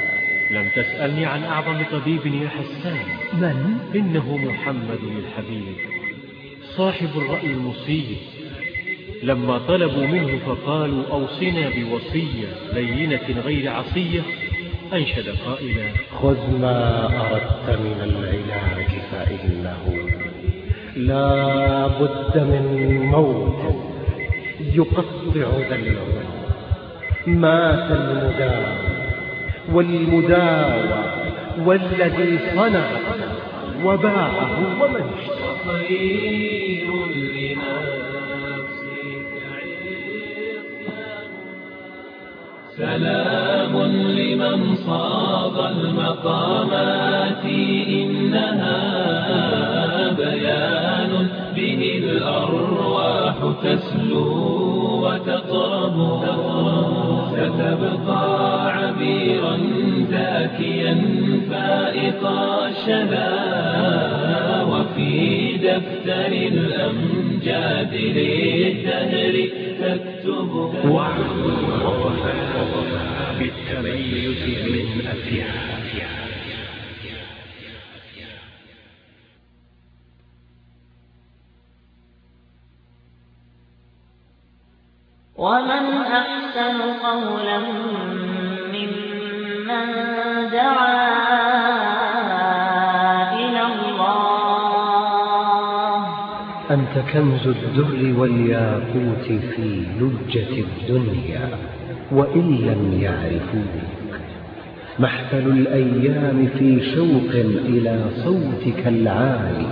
لم تسألني عن أعظم طبيب يا حسان من؟ إنه محمد الحبيب صاحب الرأي المصيب. لما طلبوا منه فقالوا أوصنا بوصية لينة غير عصية. أنشد قائلا. خذ ما أردت من العلاج فإنه لا بد من موت يقطع ذا العمر مات المداوى والمداوى والذي صنع وباعه ومن اشترى. سلام لمن صاغ المقامات إنها بيان به الأرواح تسلو وتطرب ستبقى عبيرا زاكيا فائق الشذا وفي دفتر الأمجاد للدهر كنز الدر والياقوت في لجة الدنيا وإن لم يعرفوك. محفل الأيام في شوق إلى صوتك العالي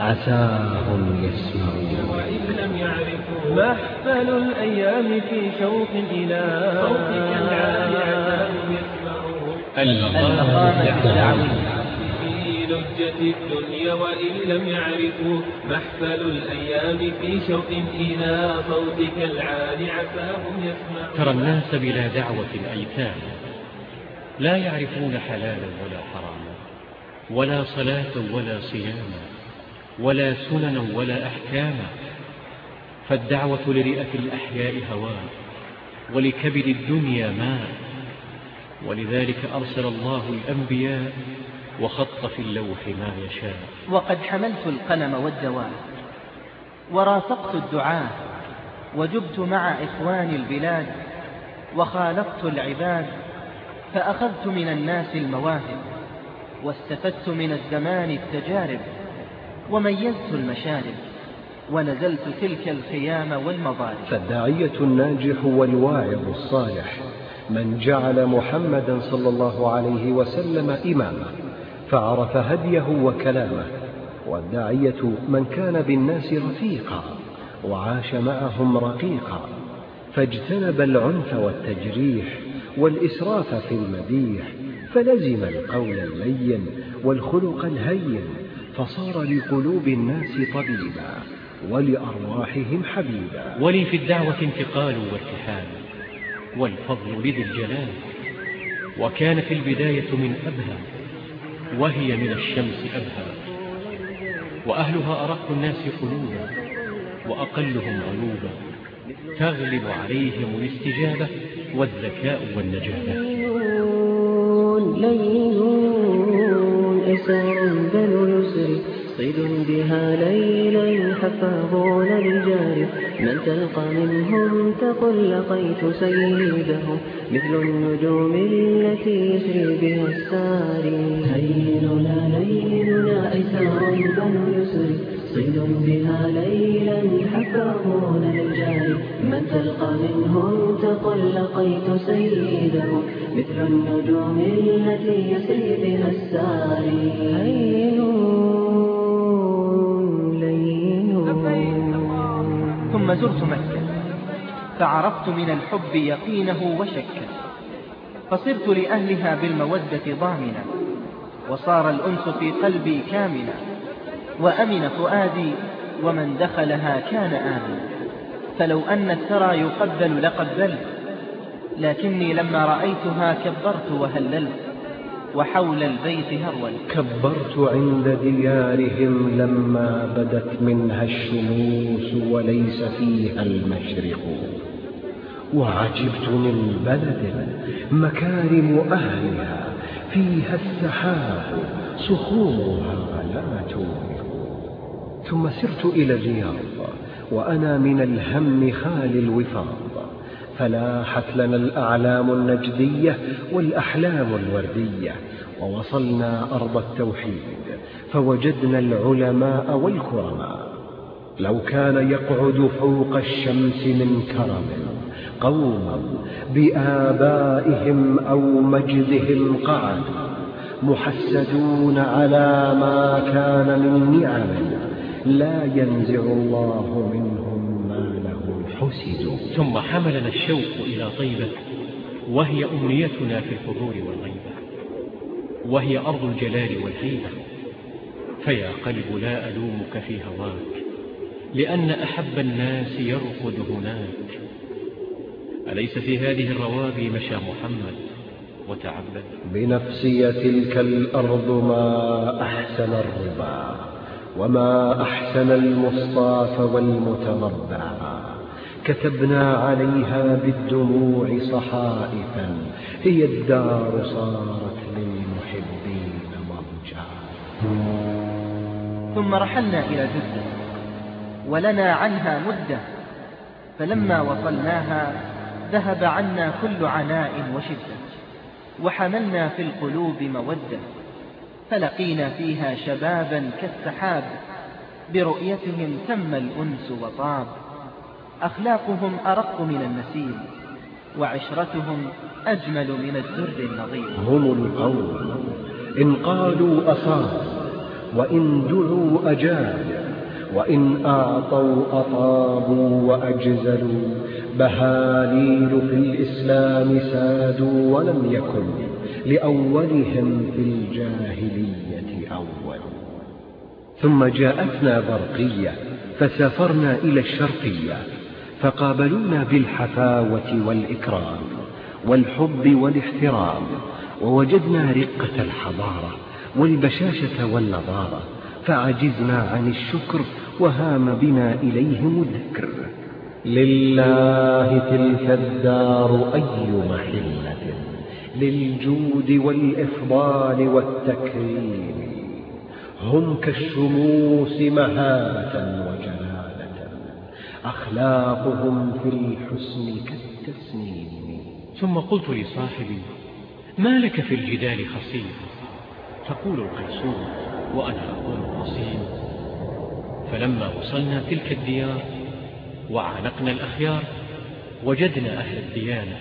عساهم يسمعون. وإن لم يعرفوا محفل الأيام في شوق إلى صوتك العالي عساهم يسمعون. لجة الدنيا وإن لم يعرفوا محفل الأيام في شوق إلى صوتك العالي عساهم يسمعون. ترى الناس بلا دعوة أيتام لا يعرفون حلالا ولا حراما ولا صلاة ولا صياما ولا سننا ولا أحكاما. فالدعوة لرئة الأحياء هوان ولكبد الدنيا ماء. ولذلك أرسل الله الأنبياء وخط في اللوح ما يشاء. وقد حملت القلم والدوام ورافقت الدعاة وجبت مع إخواني البلاد وخالطت العباد فأخذت من الناس المواهب واستفدت من الزمان التجارب وميزت المشارب ونزلت تلك الخيام والمضارب. فالداعية الناجح والواعظ الصالح من جعل محمدا صلى الله عليه وسلم إماما. فعرف هديه وكلامه والداعية من كان بالناس رفيقا وعاش معهم رقيقا فاجتنب العنف والتجريح والإسراف في المديح فلزم القول اللين والخلق الهين فصار لقلوب الناس طبيبا ولأرواحهم حبيبا. ولي في الدعوة انتقال وارتحال والفضل لذي الجلال وكان في البداية من أبهى. وهي من الشمس أبهى وأهلها أرق الناس قلوبا وأقلهم علوبا تغلب عليهم الاستجابة والذكاء والنجابة ليل إسار بنو يسر صيد بها ليلا حفاظون للجارف من تلقى منهم تقل لقيت سيدهم مثل النجوم التي يسري بها الساري. ليلنا ليلنا إسار بنو يسر. صيد بها ليلا حفاظون للجارف من تلقى منهم تقل لقيت سيدهم مثل النجوم التي يسري بها الساري. ثم زرت مكة. فعرفت من الحب يقينه وشكه فصرت لأهلها بالمودة ضامنا. وصار الأنس في قلبي كامنا. وأمن فؤادي ومن دخلها كان آمنا. فلو أن الثرى يقبل لقبلت. لكني لما رأيتها كبرت وهللت. وحول البيت هرولت كبرت عند ديارهم لما بدت منها الشموس وليس فيها المشرق. وعجبت من بلد مكارم أهلها فيها السحاب صخورها لا تورق ثم سرت إلى الرياض وأنا من الهم خالي الوفاض فلاحت لنا الأعلام النجدية والأحلام الوردية ووصلنا أرض التوحيد فوجدنا العلماء والكرماء. لو كان يقعد فوق الشمس من كرم قوم بآبائهم أو مجدهم قعدوا محسدون على ما كان من نعم لا ينزع الله منهم ما له حسد. ثم حملنا الشوق إلى طيبة وهي أمنيتنا في الحضور والغيبة. وهي أرض الجلال والهيبة. فيا قلب لا ألومك في هواك لأن أحب الناس يرقد هناك. أليس في هذه الروابي مشى محمد وتعبد؟ بنفسي تلك الأرض ما أحسن الربا وما أحسن المصطاف والمتربع كتبنا عليها بالدموع صحائفا هي الدار صارت للمحبين مرجعا ثم رحلنا إلى جدة ولنا عنها مدة فلما وصلناها ذهب عنا كل عناء وشدة وحملنا في القلوب مودة فلقينا فيها شبابا كالسحاب برؤيتهم تم الأنس وطاب. أخلاقهم أرق من النسيم وعشرتهم أجمل من الدر النظيم. هم القوم. إن قالوا أصاب وإن دعوا أجاب وإن أعطوا أطابوا وأجزلوا بهاليل في الإسلام سادوا ولم يكن لأولهم في الجاهلية أول. ثم جاءتنا برقية فسافرنا إلى الشرقية. فقابلونا بالحفاوة والإكرام والحب والاحترام ووجدنا رقة الحضارة والبشاشة والنضارة فعجزنا عن الشكر وهام بنا إليهم الذكر. لله تلك الدار أي محلة للجود والإفضال والتكريم هم كالشموس مهابة وجلالة أخلاقهم في الحسن كالتسنيم. ثم قلت لصاحبي ما لك في الجدال خصيم؟ تقول القيسون وأنا أقول القصيم فلما وصلنا تلك الديار وعانقنا الأخيار وجدنا أهل الديانة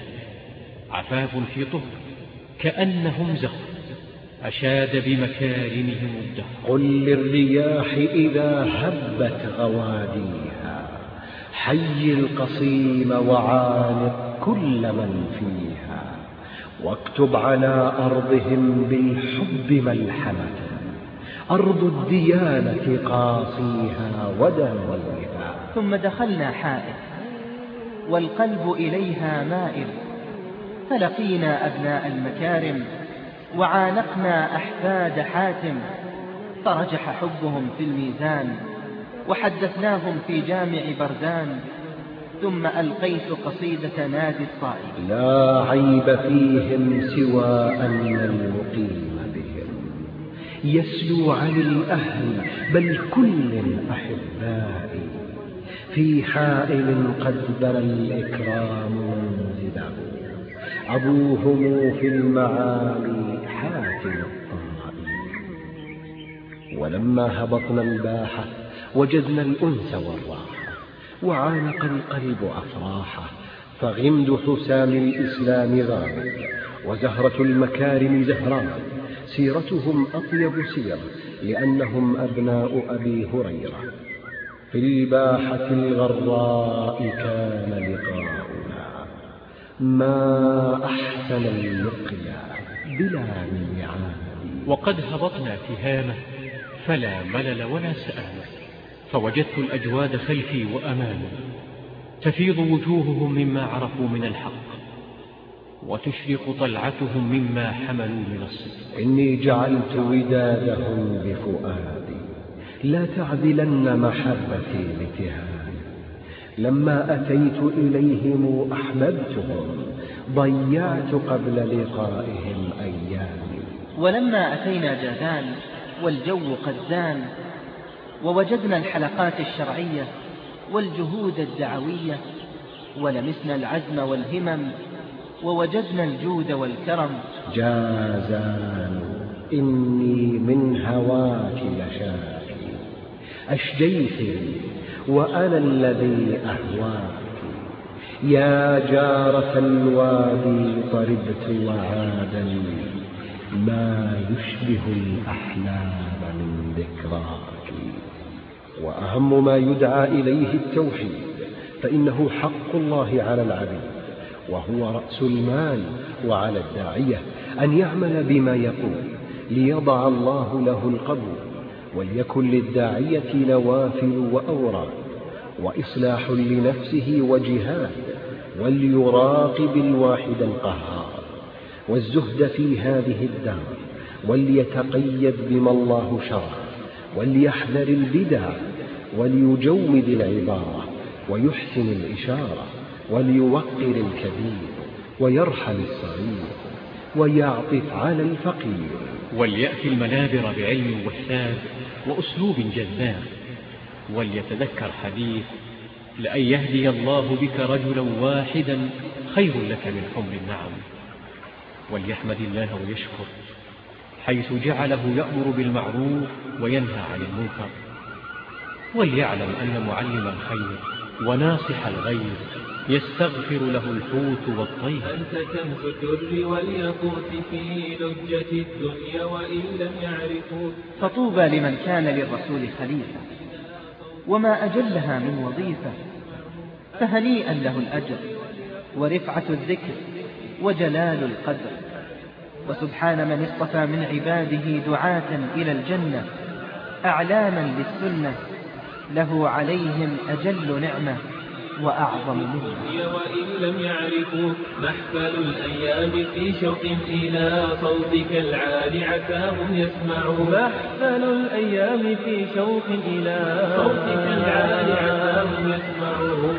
عفاف في طهر كأنهم زهر أشاد بمكارمهم الدهر. قل للرياح إذا هبت غواديها حي القصيم وعانق كل من فيها واكتب على أرضهم بالحب ملحمة أرض الديانة قاصيها ودانيها ثم دخلنا حائط والقلب إليها مائل فلقينا أبناء المكارم وعانقنا أحفاد حاتم فرجح حبهم في الميزان وحدثناهم في جامع بردان ثم ألقيت قصيدة نادي الصائب لا عيب فيهم سوى أن المقيم بهم. يسلو عن الأهل بل كل أحبائي في حائل قد بنى الإكرام منزله أبوهم في المعالي حاتم الطائي. ولما هبطنا الباحة وجدنا الأنس والراحة وعانق القلب أفراحة فغمد حسام الإسلام غامض وزهرة المكارم زهران سيرتهم أطيب سيرة لأنهم أبناء أبي هريرة. في الباحة الغراء كان لقاؤنا ما أحسن اللقيا بلا ميعاد وقد هبطنا تهامة فلا ملل ولا سآمة. فوجدت الأجواد خلفي وأمامي تفيض وجوههم مما عرفوا من الحق وتشرق طلعتهم مما حملوا من الصدق. إني جعلت ودادهم بفؤادي لا تعدلن محبتي لتهامي لما أتيت إليهم أحببتهم ضيعت قبل لقائهم أيامي. ولما أتينا جازان والجو قد زان ووجدنا الحلقات الشرعية والجهود الدعوية ولمسنا العزم والهمم ووجدنا الجود والكرم. جازان إني من هواك لشاكي أشجيتني وأنا الذي أهواك. يا جارة الوادي طربت وعادني ما يشبه الأحلام من ذكراك. وأهم ما يدعى إليه التوحيد فإنه حق الله على العبيد وهو رأس المال وعلى الداعية أن يعمل بما يقول ليضع الله له القبول وليكن للداعية نوافل وأوراد وإصلاح لنفسه وجهاد وليراقب الواحد القهار والزهد في هذه الدار وليتقيد بما الله شرع. وليحذر البدع وليجود العبارة ويحسن الإشارة وليوقر الكبير ويرحم الصغير ويعطف على الفقير. وليأتي المنابر بعلم وساد وأسلوب جذاب. وليتذكر حديث لأن يهدي الله بك رجلا واحدا خير لك من حمر النعم. وليحمد الله ويشكر حيث جعله يأمر بالمعروف وينهى عن المنكر. وليعلم أن معلم الخير وناصح الغير يستغفر له الحوت والطير. أنت كنز الدر والياقوت في لجة الدنيا وإن لم يعرفوك. فطوبى لمن كان للرسول خليفة وما أجلها من وظيفة فهنيئا له الأجر ورفعة الذكر وجلال القدر. وسبحان من اصطفى من عباده دعاة إلى الجنة أعلاما للسنة له عليهم أجل نعمة وأعظم منة. وإن لم يعرفوا محفل الأيام في شوق إلى صوتك العالي عساهم يسمعوا محفل الأيام في شوق إلى صوتك العالي عساهم يسمعوا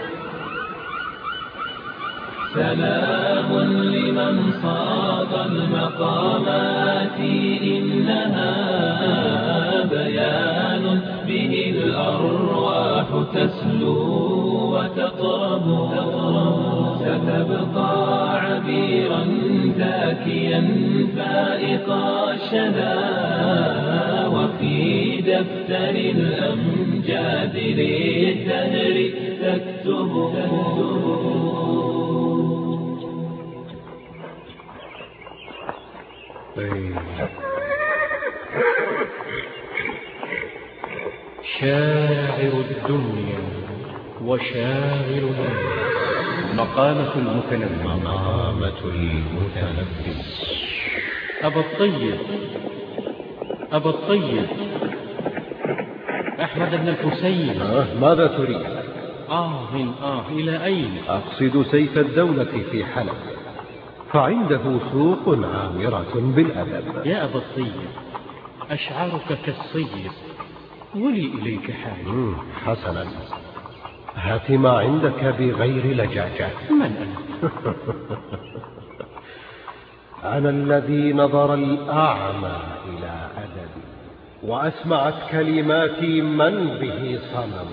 سلام لمن صاد المقامات إنها بيان به الأرواح تسلو وتطرب ستبقى عبيرا ذاكيا فائق الشذا وفي دفتر الأمجاد للدهر تكتب. شاعر الدنيا وشاغل الناس مقامة المتنبي. مقامة المتنبي. أبا الطيب. أبا الطيب. أحمد بن الحسين. آه ماذا تريد؟ آه من آه إلى أين؟ أقصد سيف الدولة في حلب. فعنده سوق عامرة بالأدب. يا أبا الطيب أشعارك كالصيد. ولي إليك حاجة حسنا. هات ما عندك بغير لجاجة. من أنت أنا الذي نظر الأعمى إلى أدبي وأسمعت كلماتي من به صنم.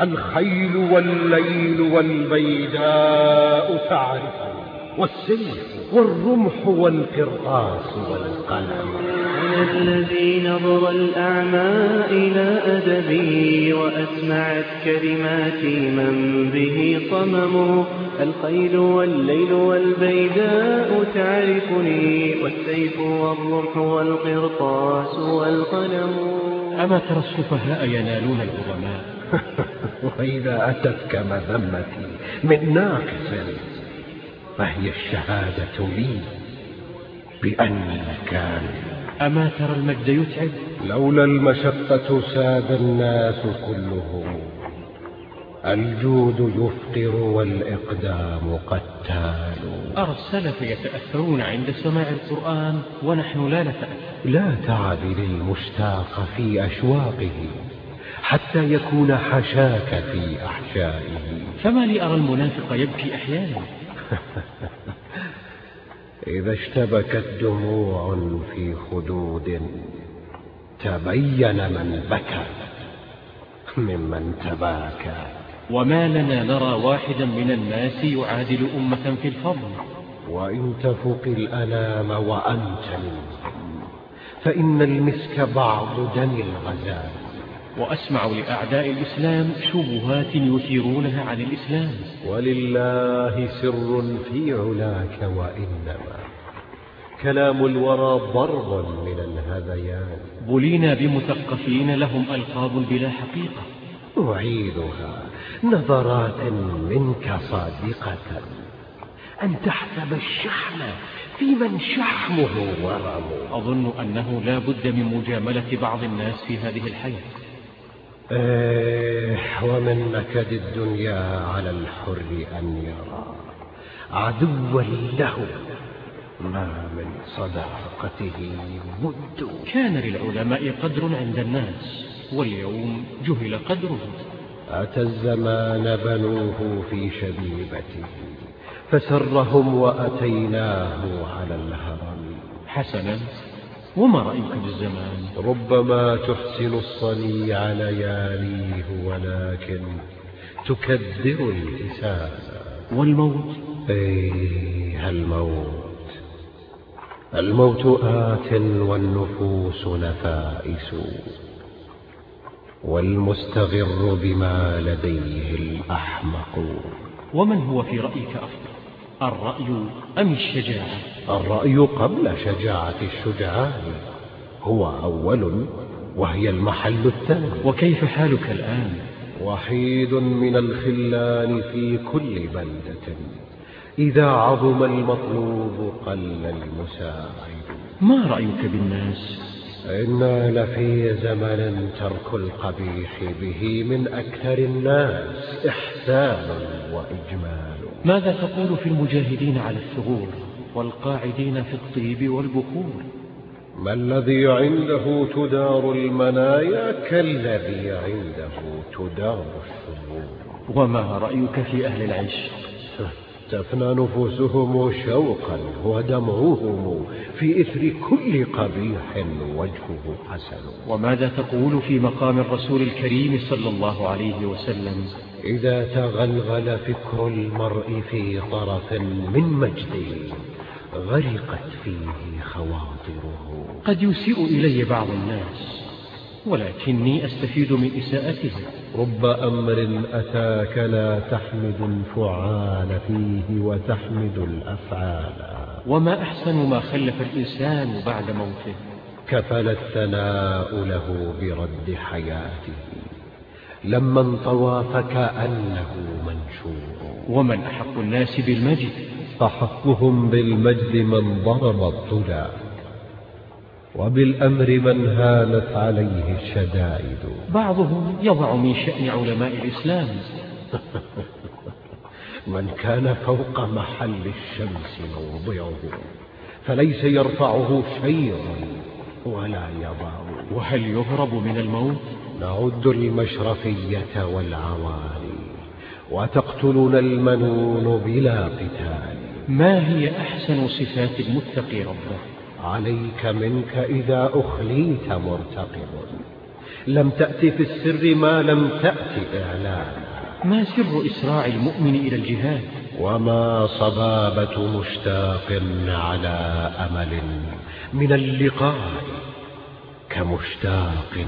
الخيل والليل والبيداء تعرفني. والسيف والرمح والقرطاس والقلم. أنا الذي نظر الأعمى إلى أدبي وأسمعت كلماتي من به صمم. الخيل والليل والبيداء تعرفني والسيف والرمح والقرطاس والقلم. أما ترى السفهاء ينالون العظماء وإذا أتتك مذمتي من ناقص فهي الشهادة لي بأني كامل أما ترى المجد يتعب؟ لولا المشقة ساد الناس كلهم. الجود يفقر والإقدام قتال. أرى السلف يتأثرون عند سماع القرآن ونحن لا نتأثر. لا تعدل المشتاق في أشواقه حتى يكون حشاك في أحشائه. فما لي أرى المنافق يبكي أحيانا؟ إذا اشتبكت دموع في خدود تبين من بكى ممن تباكى. وما لنا نرى واحدا من الناس يعادل أمة في الفضل. وإن تفق الأنام وأنت منهم فإن المسك بعض دم الغزال. وأسمع لأعداء الإسلام شبهات يثيرونها عن الإسلام. ولله سر في علاك وإنما. كلام الورى ضرب من الهذيان. بلينا بمثقفين لهم ألقاب بلا حقيقة. أعيدها نظرات منك صادقة. أن تحسب الشحم في من شحمه ورم أظن أنه لا بد من مجاملة بعض الناس في هذه الحياة. إيه ومن نكد الدنيا على الحر أن يرى. عدوا له ما من صداقته بد كان للعلماء قدر عند الناس واليوم جهل قدره. أتى الزمان بنوه في شبيبته فسرهم وأتيناه على الهرم. حسنا وما رأيك بالزمان؟ ربما تحسن الصنيع لياليه ولكن تكدر الإساءة والموت؟ أيه الموت. الموت آت والنفوس نفائس والمستغر بما لديه الأحمق. ومن هو في رأيك أفضل؟ الرأي أم الشجاعة؟ الرأي قبل شجاعة الشجعان. هو أول وهي المحل الثاني. وكيف حالك الآن؟ وحيد من الخلان في كل بلدة. إذا عظم المطلوب قل المساعد. ما رأيك بالناس؟ إنا لفي زمن ترك القبيح به من أكثر الناس إحسان وإجمال. ماذا تقول في المجاهدين على الثغور؟ والقاعدين في الطيب والبخور. ما الذي عنده تدار المنايا كالذي عنده تدار الثغور وما رأيك في أهل العشق تفنى نفوسهم شوقا ودمعهم في إثر كل قبيح وجهه حسن. وماذا تقول في مقام الرسول الكريم صلى الله عليه وسلم؟ إذا تغلغل فكر المرء في طرف من مجده غرقت فيه خواطره. قد يسيء إلي بعض الناس ولكني أستفيد من إساءتهم رب أمر أتاك لا تحمد الفعال فيه وتحمد الأفعال. وما أحسن ما خلف الإنسان بعد موته. كفل الثناء له برد حياته. لما انطوى فكأنه منشور. ومن أحق الناس بالمجد. أحقهم بالمجد من ضرب الطلا وبالأمر من هانت عليه الشدائد. بعضهم يضع من شأن علماء الإسلام. من كان فوق محل الشمس موضعه فليس يرفعه شيء ولا يضعه. وهل يهرب من الموت؟ نعد المشرفية والعوالي وتقتلون المنون بلا قتال. ما هي أحسن صفات المتقي ربه؟ عليك منك إذا أخليت مرتقب. لم تأت في السر ما لم تأت إعلانا ما سر إسراع المؤمن إلى الجهاد؟ وما صبابة مشتاق على أمل. من اللقاء كمشتاق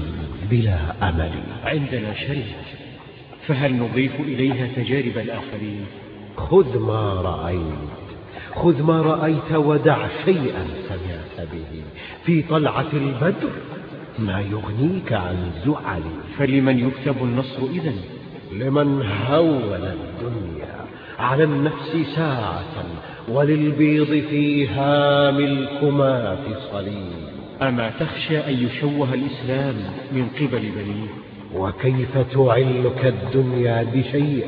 بلا أمل. عندنا شريعة. فهل نضيف إليها تجارب الآخرين؟ خذ ما رأيت. خذ ما رأيت ودع شيئا سمعت به. في طلعة البدر ما يغنيك عن زعل. فلمن يكتب النصر إذن؟ لمن هون الدنيا على النفس ساعة وللبيض في هام الكماة صليب. أما تخشى أن يشوه الإسلام من قبل بنيه وكيف تعلك الدنيا بشيء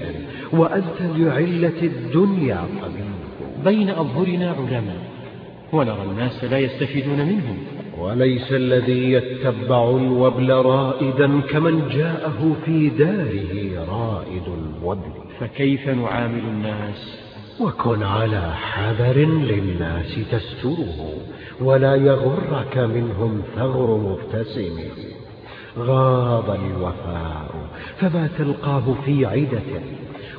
وأنت لعلة الدنيا طبيب؟ بين أظهرنا علماء ونرى الناس لا يستفيدون منهم. وليس الذي يتبع الوبل رائدا كمن جاءه في داره رائد الوبل. فكيف نعامل الناس؟ وكن على حذر للناس تستره ولا يغرك منهم ثغر مبتسم. غاب الوفاء فما تلقاه في عدة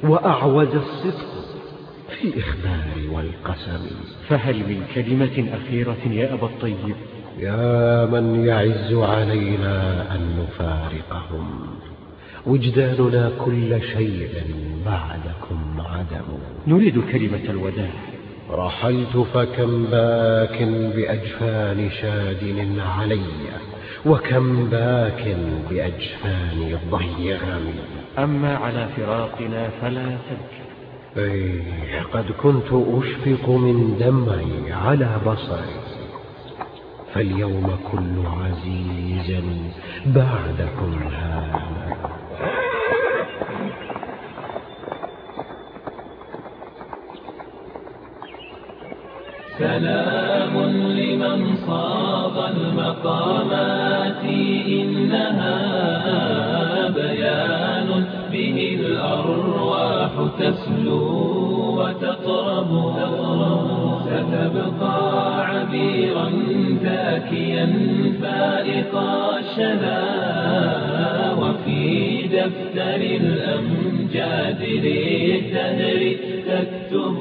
وأعوز الصدق. في إخبار والقسم. فهل من كلمة أخيرة يا أبا الطيب؟ يا من يعز علينا أن نفارقهم. وجداننا كل شيء بعدكم عدم. نريد كلمة الوداع. رحلت فكم باك بأجفان شادن علي وكم باك بأجفان ضيغم أما على فراقنا فلا تبكي. قد كنت أشفق من دمعي على بصري. فاليوم كل عزيز بعدكم هذا. سلام لمن صاب المقامات إنها الأرواح تسلو وتقرب ستبقى عبيرا ذاكيا فائق الشنا وفي دفتر الأمجاد للدهر تكتب.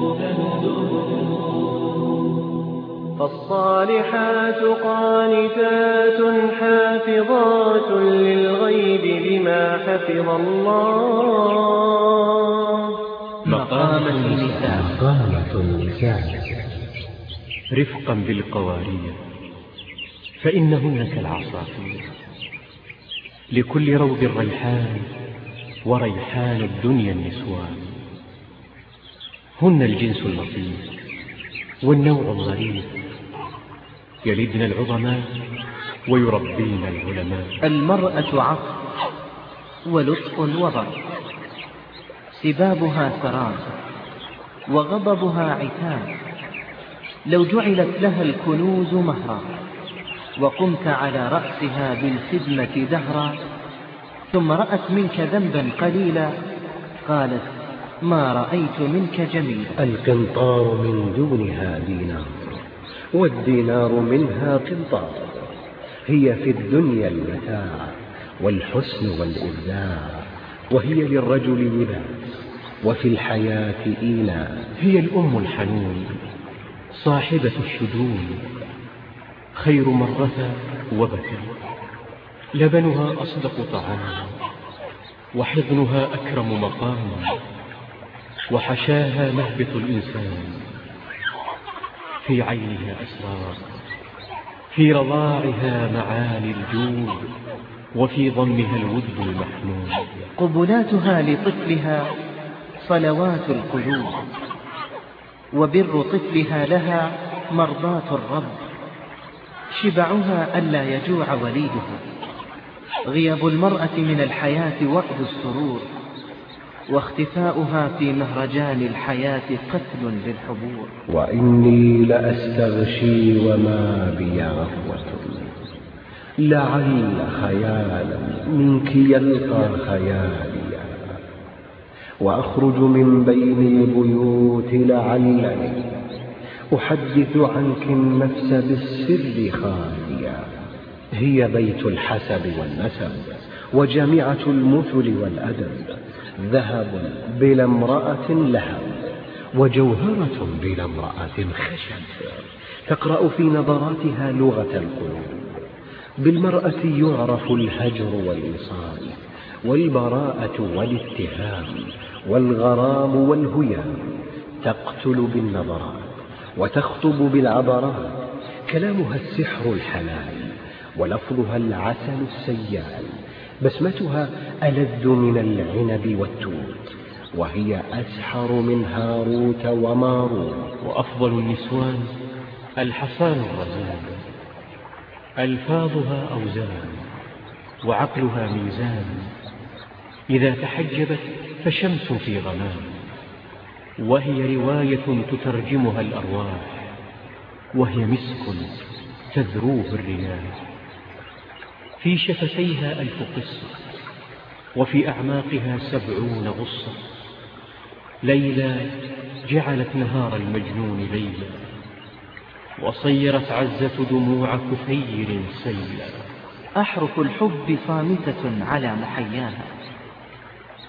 فالصالحات قانتات حافظات للغيب بما حفظ الله. مقام النساء النساء رفقا بالقوارير فإنهن كالعصافير. لكل روض الريحان وريحان الدنيا النسوان. هن الجنس اللطيف والنوع الغريب. يلدن العظماء ويربين العلماء. المرأة عطف ولطف وضر سبابها سراب وغضبها عتاب. لو جعلت لها الكنوز مهرا وقمت على رأسها بالخدمة دهرا ثم رأت منك ذنبا قليلا قالت ما رأيت منك جميلا. القنطار من دونها دينار والدينار منها قنطار هي في الدنيا المتاع والحسن والإبداع. وهي للرجل لباس وفي الحياة إيناس هي الأم الحنون صاحبة الشجون خير مرة وبكى. لبنها أصدق طعام وحضنها أكرم مقام وحشاها مهبط الإنسان. في عينها أسرار في رضاعها معاني الجود. وفي ضمها الود المحمود قبلاتها لطفلها صلوات القلوب وبر طفلها لها مرضاة الرب. شبعها ألا يجوع وليدها غياب المرأة من الحياة وقت السرور واختفاؤها في مهرجان الحياة قتل للحبور. وإني لأستغشي وما بي غفوة لعل خيالا منك يلقى خيالي وأخرج من بين البيوت لعلني أحدث عنك النفس بالسر خاليا. هي بيت الحسب والنسب وجامعة المثل والأدب ذهب بلا امرأة لهب وجوهرة بلا امرأة خشب. تقرأ في نظراتها لغة القلوب. بالمرأة يعرف الهجر والوصال والبراءة والاتهام والغرام والهيام. تقتل بالنظرات وتخطب بالعبرات. كلامها السحر الحلال ولفظها العسل السيال. بسمتها ألذ من العنب والتوت وهي أسحر من هاروت وماروت. وأفضل النسوان الحصان الرزان ألفاظها أوزان وعقلها ميزان إذا تحجبت فشمس في غمام وهي رواية تترجمها الأرواح وهي مسك تذروه الرياح. في شفتيها ألف قصة وفي أعماقها سبعون غصة. ليلى جعلت نهار المجنون ليلا وصيرت عزة دموع كثير سيلا. أحرف الحب صامتة على محياها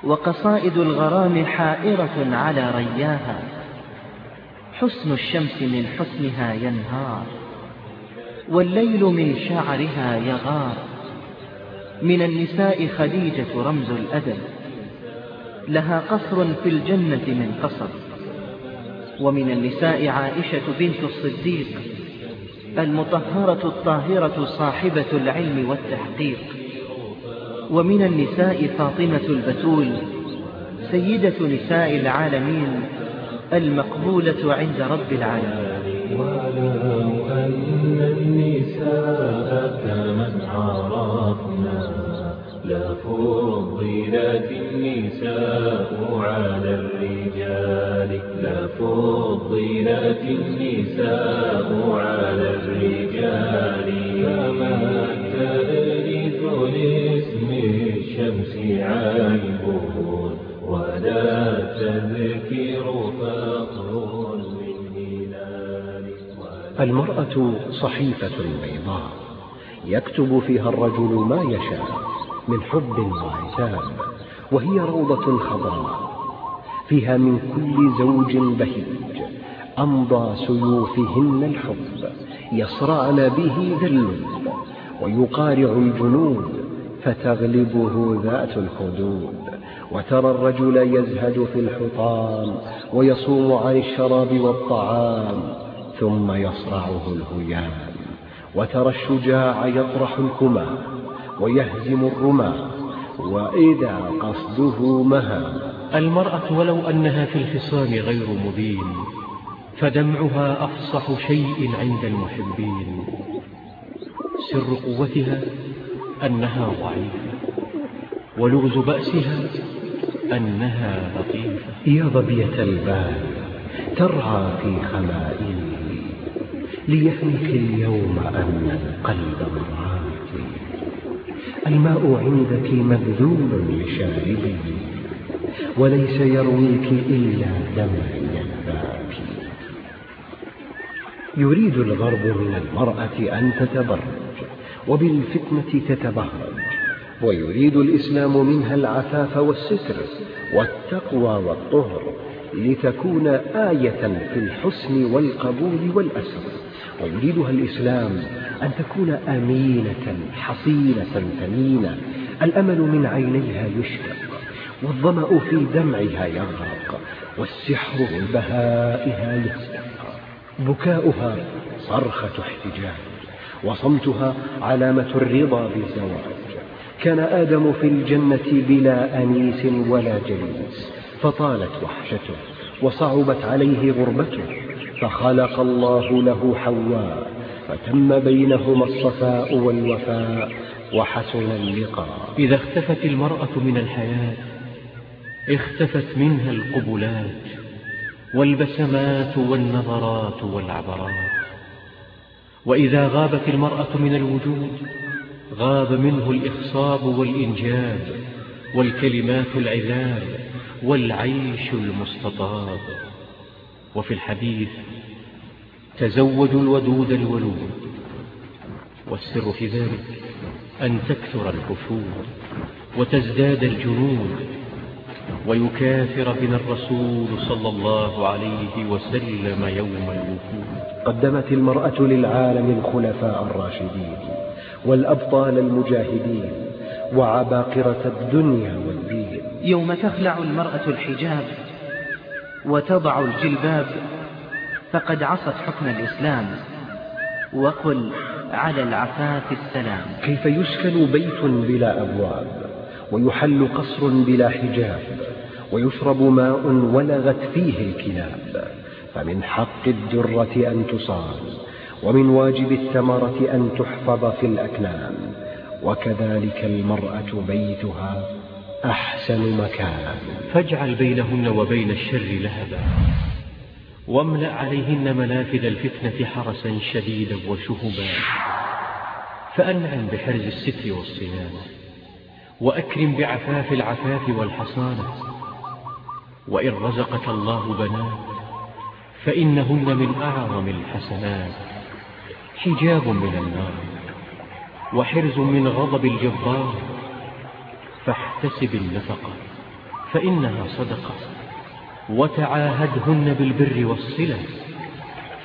وقصائد الغرام حائرة على رياها. حسن الشمس من حسنها ينهار والليل من شعرها يغار. من النساء خديجة رمز الأدب لها قصر في الجنة من قصر. ومن النساء عائشة بنت الصديق المطهرة الطاهرة صاحبة العلم والتحقيق. ومن النساء فاطمة البتول سيدة نساء العالمين المقبولة عند رب العالمين. ولو أن النساء كمن عرفنا لفضلت النساء على الرجال لفضلت النساء على الرجال. فما تألف لاسم الشمس عيب ولا تذكر للهلال. المرأة صحيفة بيضاء يكتب فيها الرجل ما يشاء. من حب وعتاب وهي روضة خضراء فيها من كل زوج بهيج أمضى سيوفهن الحب يصرعن به ذا اللب ويقارع الجنود فتغلبه ذات الخدود وترى الرجل يزهد في الحطام ويصوم عن الشراب والطعام ثم يصرعه الهيام وترى الشجاع يطرح الكمام. ويهزم الرمى وإذا قصده مهى. المرأة ولو أنها في الخصام غير مبين فدمعها أفصح شيء عند المحبين. سر قوتها أنها ضعيفة ولغز بأسها أنها لطيفة. يا ظبية البال ترعى في خمائله ليهنك اليوم أن القلب مراتي الماء عندك مبذول لشاربه. وليس يرويك إلا دمع يذاك يريد الغرب من المرأة أن تتبرج وبالفتنة تتبهرج. ويريد الإسلام منها العفاف والستر والتقوى والطهر لتكون آية في الحسن والقبول والأسر. ويريدها الإسلام أن تكون أمينة حصينة ثمينة الأمل من عينيها يشتق والظمأ في دمعها يغرق والسحر من بهائها يسبق بكاؤها صرخة احتجاج وصمتها علامة الرضا بالزواج. كان آدم في الجنة بلا أنيس ولا جليس فطالت وحشته وصعبت عليه غربته. فخلق الله له حواء فتم بينهما الصفاء والوفاء وحسن اللقاء. إذا اختفت المرأة من الحياة اختفت منها القبلات والبسمات والنظرات والعبرات. وإذا غابت المرأة من الوجود غاب منه الإخصاب والإنجاب والكلمات العذاب والعيش المستطاب. وفي الحديث تزوجوا الودود الولود والسر في ذلك أن تكثر الحشود وتزداد الجنود ويكاثر بنا الرسول صلى الله عليه وسلم يوم الوفود. قدمت المرأة للعالم الخلفاء الراشدين والأبطال المجاهدين وعباقرة الدنيا والدين. يوم تخلع المرأة الحجاب وتضع الجلباب فقد عصت حكم الإسلام وقل على العفاف السلام. كيف يسكن بيت بلا أبواب ويحل قصر بلا حجاب ويشرب ماء ولغت فيه الكلاب فمن حق الدرة أن تصان ومن واجب الثمرة أن تحفظ في الأكنام وكذلك المرأة بيتها أحسن مكان فاجعل بينهن وبين الشر لهبا. واملأ عليهن منافذ الفتنة حرسا شديدا وشهبا. فأنعم بحرز الستر والصيانة وأكرم بعفاف العفاف والحصانة. وإن رزقك الله بنات فإنهن من أعظم الحسنات. حجاب من النار. وحرز من غضب الجبار. فاحتسب النفقة فإنها صدقة. وتعاهدهن بالبر والصلة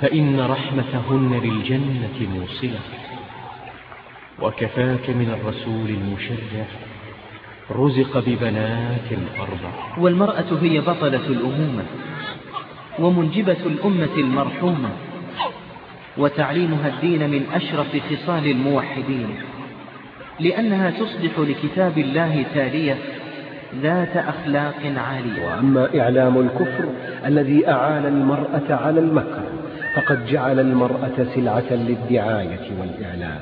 فإن رحمتهن للجنة موصلة. وكفاك من الرسول المشرف رزق ببنات أربع والمرأة هي بطلة الأمومة ومنجبة الأمة المرحومة وتعليمها الدين من أشرف خصال الموحدين. لأنها تصبح لكتاب الله تالية ذات أخلاق عالية. وأما إعلام الكفر الذي أعان المرأة على المكر فقد جعل المرأة سلعة للدعاية والإعلام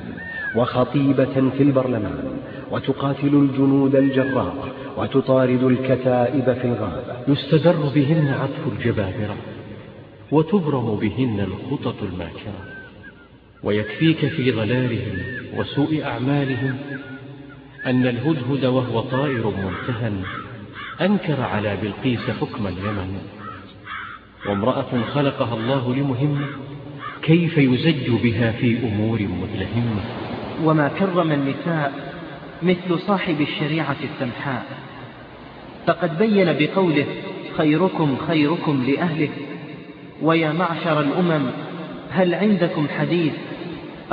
وخطيبة في البرلمان وتقاتل الجنود الجراء وتطارد الكتائب في الغابة. يستدر بهن عطف الجبابرة وتبرم بهن الخطط الماكرة. ويكفيك في ضلالهم وسوء أعمالهم أن الهدهد وهو طائر ممتهن أنكر على بلقيس حكم اليمن. وامرأة خلقها الله لمهمة كيف يزج بها في أمور مدلهمة وما كرم النساء مثل صاحب الشريعة السمحاء فقد بين بقوله خيركم خيركم لأهله ويا معشر الأمم هل عندكم حديث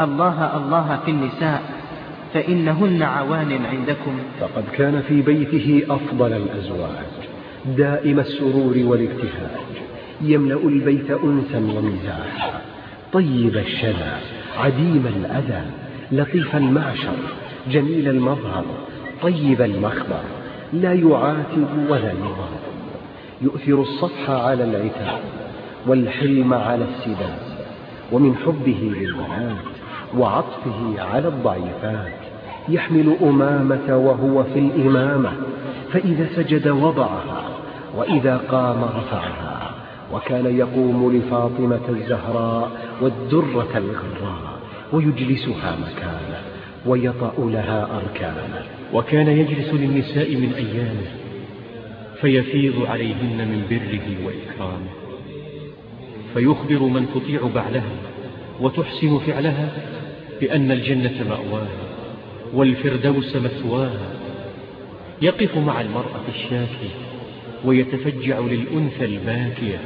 الله الله في النساء فإنهن عوان عندكم؟ فقد كان في بيته أفضل الأزواج دائم السرور والابتهاج يملأ البيت أنسا ومزاحا طيب الشذا عديم الأذى لطيف المعشر جميل المظهر طيب المخبر لا يعاتب ولا يغضب يؤثر الصفح على العتاب والحلم على السداد. ومن حبه للبنات وعطفه على الضعيفات يحمل أمامة وهو في الإمامة فإذا سجد وضعها وإذا قام رفعها وكان يقوم لفاطمة الزهراء والدرة الغراء ويجلسها مكانه ويطأ لها أركانه. وكان يجلس للنساء من أيامه فيفيض عليهن من بره وإكرامه. فيخبر من تطيع بعلها وتحسن فعلها بأن الجنة مأواها والفردوس مثواها. يقف مع المرأة الشاكية ويتفجع للأنثى الباكية.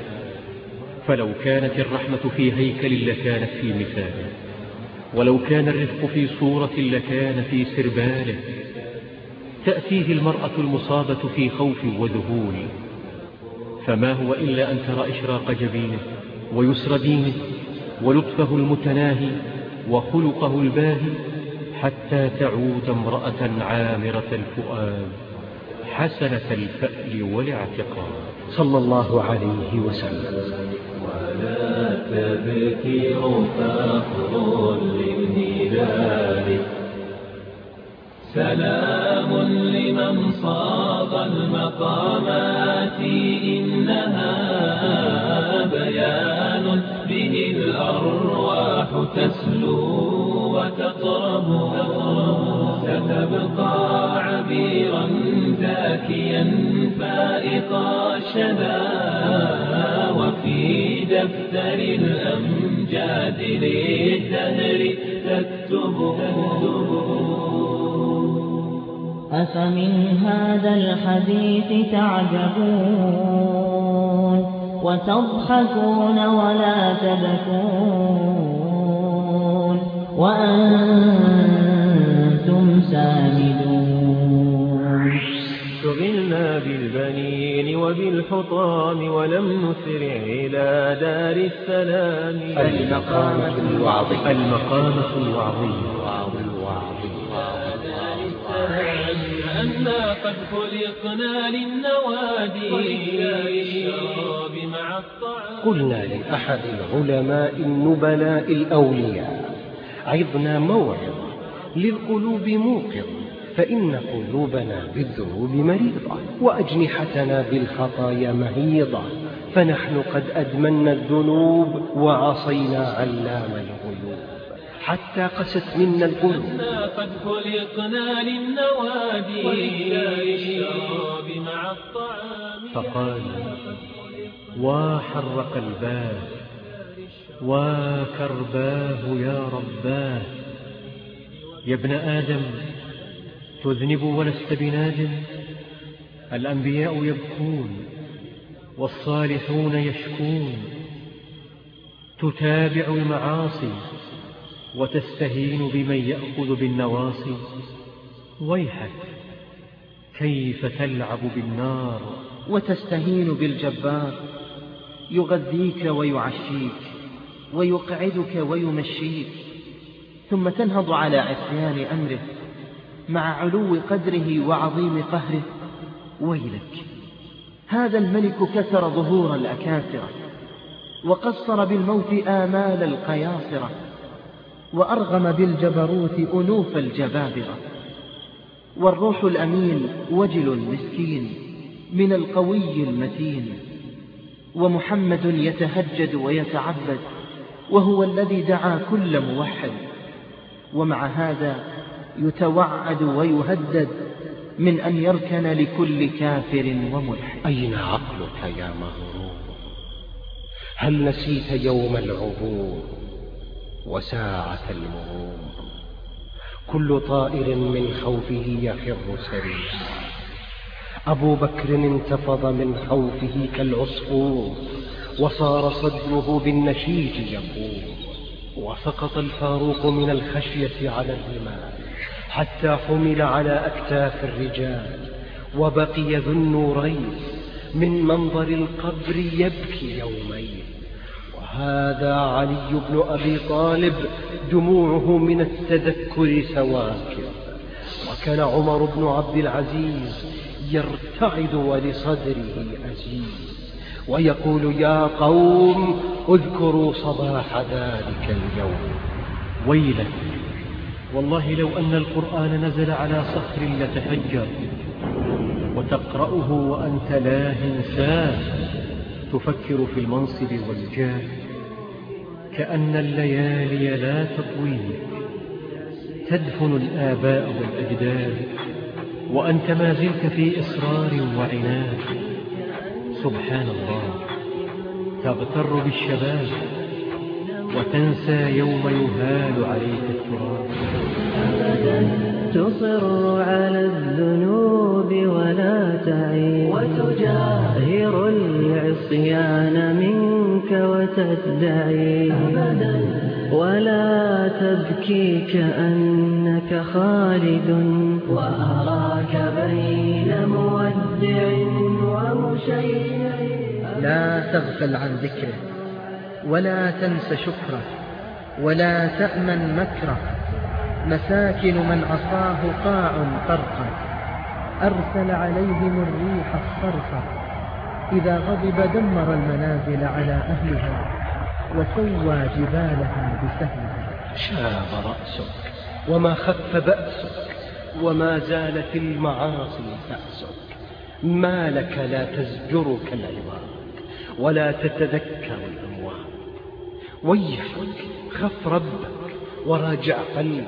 فلو كانت الرحمة في هيكل لكانت في مثاله ولو كان الرفق في صورة لكان في سرباله. تأتيه المرأة المصابة في خوف وذهول فما هو إلا أن ترى إشراق جبينه ويسر دينه ولطفه المتناهي وخلقه الباهي حتى تعود امرأة عامرة الفؤاد حسنة الفأل والاعتقاد. صلى الله عليه وسلم. ولا تبكر فخر للهلال. سلام لمن صاغ المقامات. تسلو وتطرب ستبقى عبيرا زاكيا فائق الشذا وفي دفتر الأمجاد للدهر تكتب. أفمن هذا الحديث تعجبون وتضحكون ولا تبكون؟ وأنتم سامدون شغلنا بالبنين وبالحطام ولم نسرع إلى دار السلام. المقامة الوعظية. المقامة الوعظية. أنا قد خلقنا للنوادي. الشراب مع الطعام. قلنا لأحد العلماء النبلاء الأولياء. عظنا موعظة للقلوب موقظة فإن قلوبنا بالذنوب مريضة وأجنحتنا بالخطايا مهيضة فنحن قد أدمنا الذنوب وعصينا علام الغيوب حتى قست منا القلوب. قد خلقنا للنوادي مع الطعام. فقال وحرق الباب وكرباه يا رباه. يا ابن آدم تذنب ولست بنادم الأنبياء يبكون والصالحون يشكون. تتابع المعاصي وتستهين بمن يأخذ بالنواصي. ويحك كيف تلعب بالنار؟ وتستهين بالجبار. يغذيك ويعشيك. ويقعدك ويمشيك ثم تنهض على عصيان أمره مع علو قدره وعظيم قهره. ويلك هذا الملك كسر ظهور الأكاسرة وقصر بالموت آمال القياصرة وأرغم بالجبروت أنوف الجبابرة. والروح الأمين وجل مسكين من القوي المتين ومحمد يتهجد ويتعبد وهو الذي دعا كل موحد ومع هذا يتوعد ويهدد من أن يركن لكل كافر وملحد. أين عقلك يا مغرور؟ هل نسيت يوم العبور وساعة المرور كل طائر من خوفه يخر سريعا أبو بكر انتفض من خوفه كالعصفور. وصار صدره بالنشيج يفور وسقط الفاروق من الخشية على الرمال حتى حمل على أكتاف الرجال وبقي ذو النورين من منظر القبر يبكي يومين. وهذا علي بن أبي طالب دموعه من التذكر سواكب وكان عمر بن عبد العزيز يرتعد ولصدره أزيز. ويقول يا قوم اذكروا صباح ذلك اليوم. ويلك والله لو أن القرآن نزل على صخر لتفجر وتقرأه وأنت لاه ساه تفكر في المنصب والجاه كأن الليالي لا تطويك تدفن الآباء والأجداد وأنت ما زلت في إصرار وعناد. سبحان الله. تغتر بالشباب وتنسى يوم يهال عليك التراب. تصر على الذنوب ولا تعيد وتجاهر العصيان منك وتدعي. أبدا ولا تبكي كأنك خالد. وأراك بين مودع لا تغفل عن ذكره ولا تنس شكره ولا تأمن مكره. مساكن من عصاه قاع طرقا أرسل عليهم الريح الصرصة. إذا غضب دمر المنازل على أهلها وسوى جبالها بسهلها. شاب رأسك وما خف بأسك وما زالت المعاصي تأسك. ما لك لا تزجرك العباد ولا تتذكر الأموات ويحك خف ربك وراجع قلبك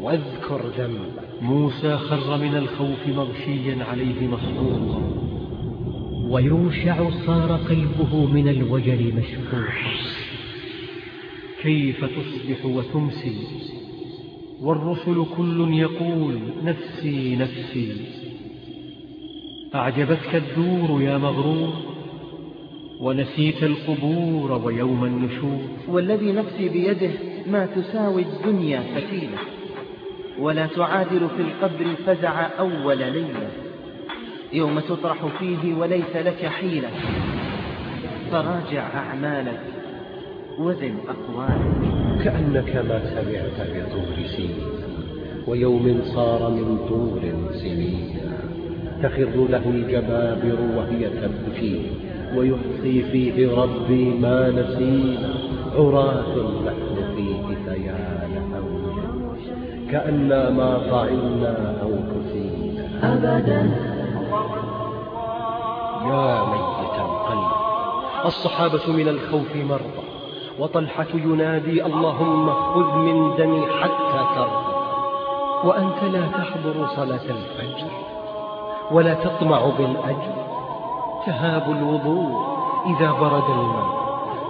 واذكر ذنبك. موسى خر من الخوف مغشيا عليه مسحوقا ويوشع صار قلبه من الوجل مشفوقا كيف تصبح وتمسي؟ والرسل كل يقول نفسي نفسي. أعجبتك الدور يا مغرور ونسيت القبور ويوم النشور. والذي نفسي بيده ما تساوي الدنيا فتيلة ولا تعادل في القبر فزع أول ليلة. يوم تطرح فيه وليس لك حيلة فراجع أعمالك وزن أقوالك. كأنك ما سمعت بطور سين ويوم صار من طور سنين. تخر له الجبابر وهي تبكي ويحصي فيه ربي ما نسينا عراة نحن فيه فيا لهوج كأنا ما فعلنا أو كسينا. أبدا. يا ميت القلب الصحابة من الخوف مرضى وطلحة ينادي اللهم خذ من دمي حتى ترضى. وأنت لا تحضر صلاة الفجر. ولا تطمع بالأجر. تهاب الوضوء إذا برد الماء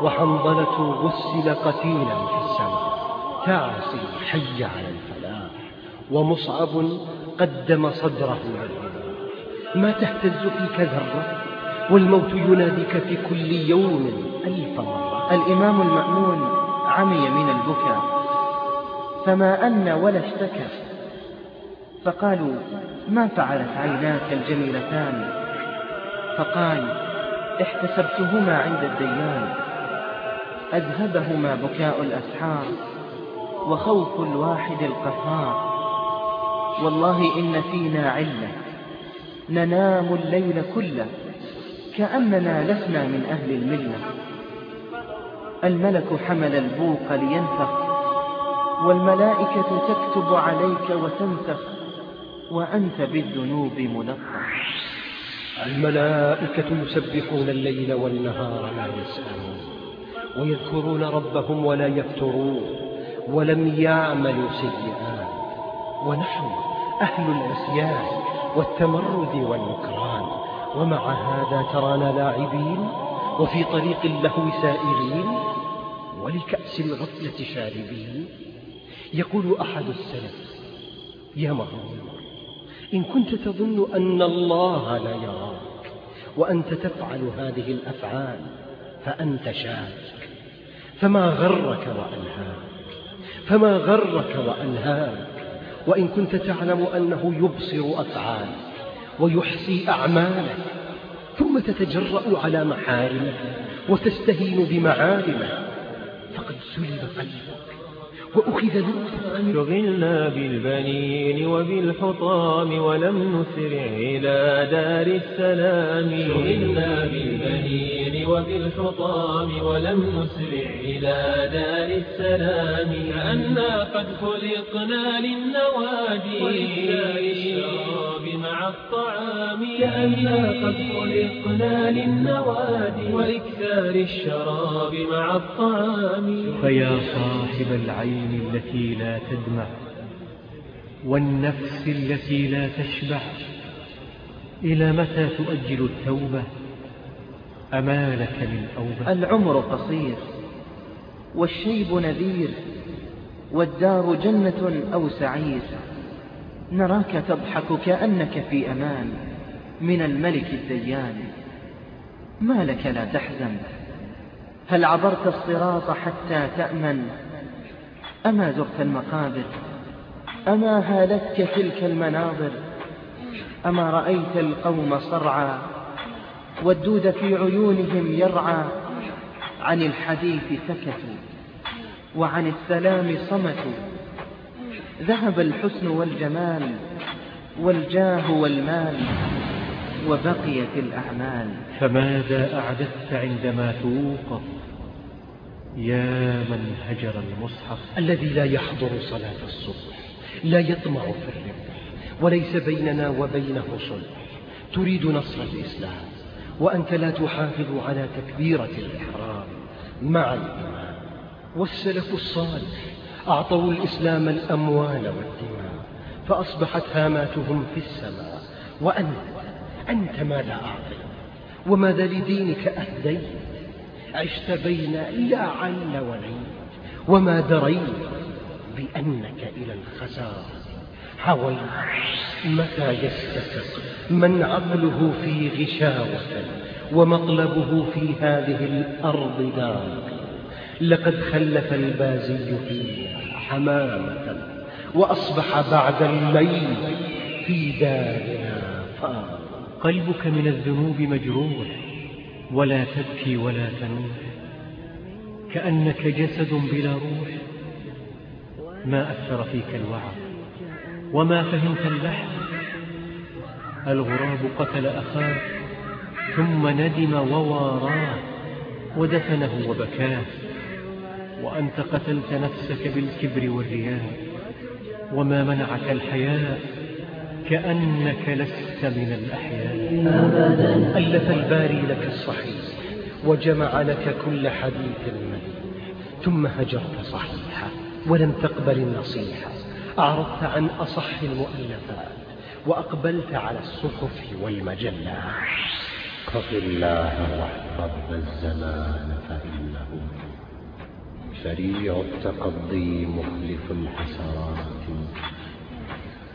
وحنظلة غسل قتيلا في السماء. تعصي حي على الفلاح ومصعب قدم صدره ما تهتز فيك ذرة والموت يناديك في كل يوم ألف مرة. الإمام المأمون عمي من البكاء. فما أن ولا اشتكى. فقالوا ما فعلت عيناك الجميلتان؟ فقال احتسبتهما عند الديان. أذهبهما بكاء الأسحار وخوف الواحد القهار. والله إن فينا علة. ننام الليل كله كأننا لسنا من أهل الملة. الملك حمل البوق لينفخ والملائكة تكتب عليك وتنسخ وأنت بالذنوب ملطخ الملائكة يسبحون الليل والنهار لا يسأمون ويذكرون ربهم ولا يفترون ولم يعملوا سيئات. ونحن أهل العصيان والتمرد والنكران ومع هذا ترانا لاعبين وفي طريق اللهو سائرين ولكأس الغفلة شاربين. يقول أحد السلف يا مهرور إن كنت تظن أن الله لا يراك وأنت تفعل هذه الأفعال فأنت شاك. فما غرك وألهاك فما غرك وألهاك وإن كنت تعلم أنه يبصر أفعالك ويحصي أعمالك ثم تتجرأ على محارمه وتستهين بمعالمه فقد سلب قلبك. وأخذ شغلنا بالبنين وبالحطام ولم نسرع إلى دار السلام. شغلنا بالبنين وبالحطام ولم نسرع إلى دار السلام. كأنا قد خلقنا للنوادي وإكثار الشراب. مع الطعام كأنا قد خلقنا للنوادي. وإكثار الشراب مع الطعام. فيا صاحب العين التي لا تدمع والنفس التي لا تشبع إلى متى تؤجل التوبة؟ أمالك من أوبة. العمر قصير والشيب نذير والدار جنة أو سعير. نراك تضحك كأنك في أمان من الملك الديان. ما لك لا تحزن؟ هل عبرت الصراط حتى تأمن؟ أما زرت المقابر أما هالتك تلك المناظر أما رأيت القوم صرعى والدود في عيونهم يرعى. عن الحديث سكتوا وعن السلام صمتوا. ذهب الحسن والجمال والجاه والمال وبقيت الأعمال. فماذا أعددت عندما توقف يا من هجر المصحف؟ الذي لا يحضر صلاة الصبح لا يطمع في الربح وليس بيننا وبينه صلح. تريد نصر الإسلام وأنت لا تحافظ على تكبيرة الإحرام. مع الإمام والسلف الصالح أعطوا الإسلام الأموال والدماء فأصبحت هاماتهم في السماء. وأنت أنت ماذا أعطيت؟ وماذا لدينك أهديت؟ عشت بين لعل وليت وما دريت بأنك إلى الخسارة؟ حويت متى يستفق من عقله في غشاوة؟ ومطلبه في هذه الأرض دار لقد خلف البازي فيها حمامة وأصبح بعد الليل في دارنا فار قلبك من الذنوب مجروح ولا تبكي ولا تنوح كأنك جسد بلا روح. ما أثر فيك الوعظ وما فهمت اللحن. الغراب قتل أخاه ثم ندم وواراه ودفنه وبكاه. وأنت قتلت نفسك بالكبر والرياء وما منعك الحياء كأنك لست من الأحياء. أبدا. ألف الباري لك الصحيح وجمع لك كل حديث مديح ثم هجرت صحيحة ولم تقبل النصيحة. أعرضت عن أصح المؤلفات وأقبلت على الصحف والمجلات. خف الله واحفظ الزمان فإنه سريع التقضي مخلف الحسرات.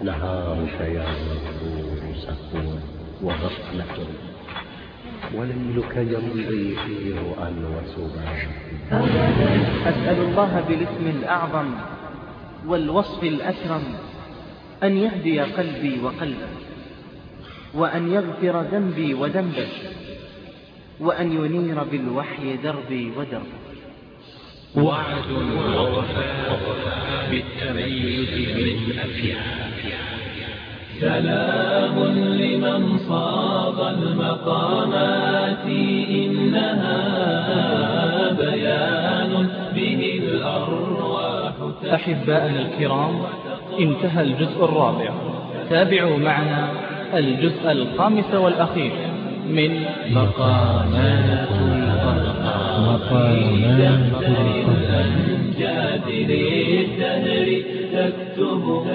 نهارك يا مغفور سكون وغفلة. وليلك يمضي في رؤى وسبات أسأل الله بالاسم الأعظم والوصف الأكرم أن يهدي قلبي وقلبك وأن يغفر ذنبي وذنبك وأن ينير بالوحي دربي ودربك. وعد ووفاء بالتميز من أفياه سلام لمن صاغ المقامات إنها بيان به الأرواح. أحباءنا الكرام انتهى الجزء الرابع. تابعوا معنا الجزء الخامس والأخير. من مقامات مقامات الأمجاد للدهر تكتبه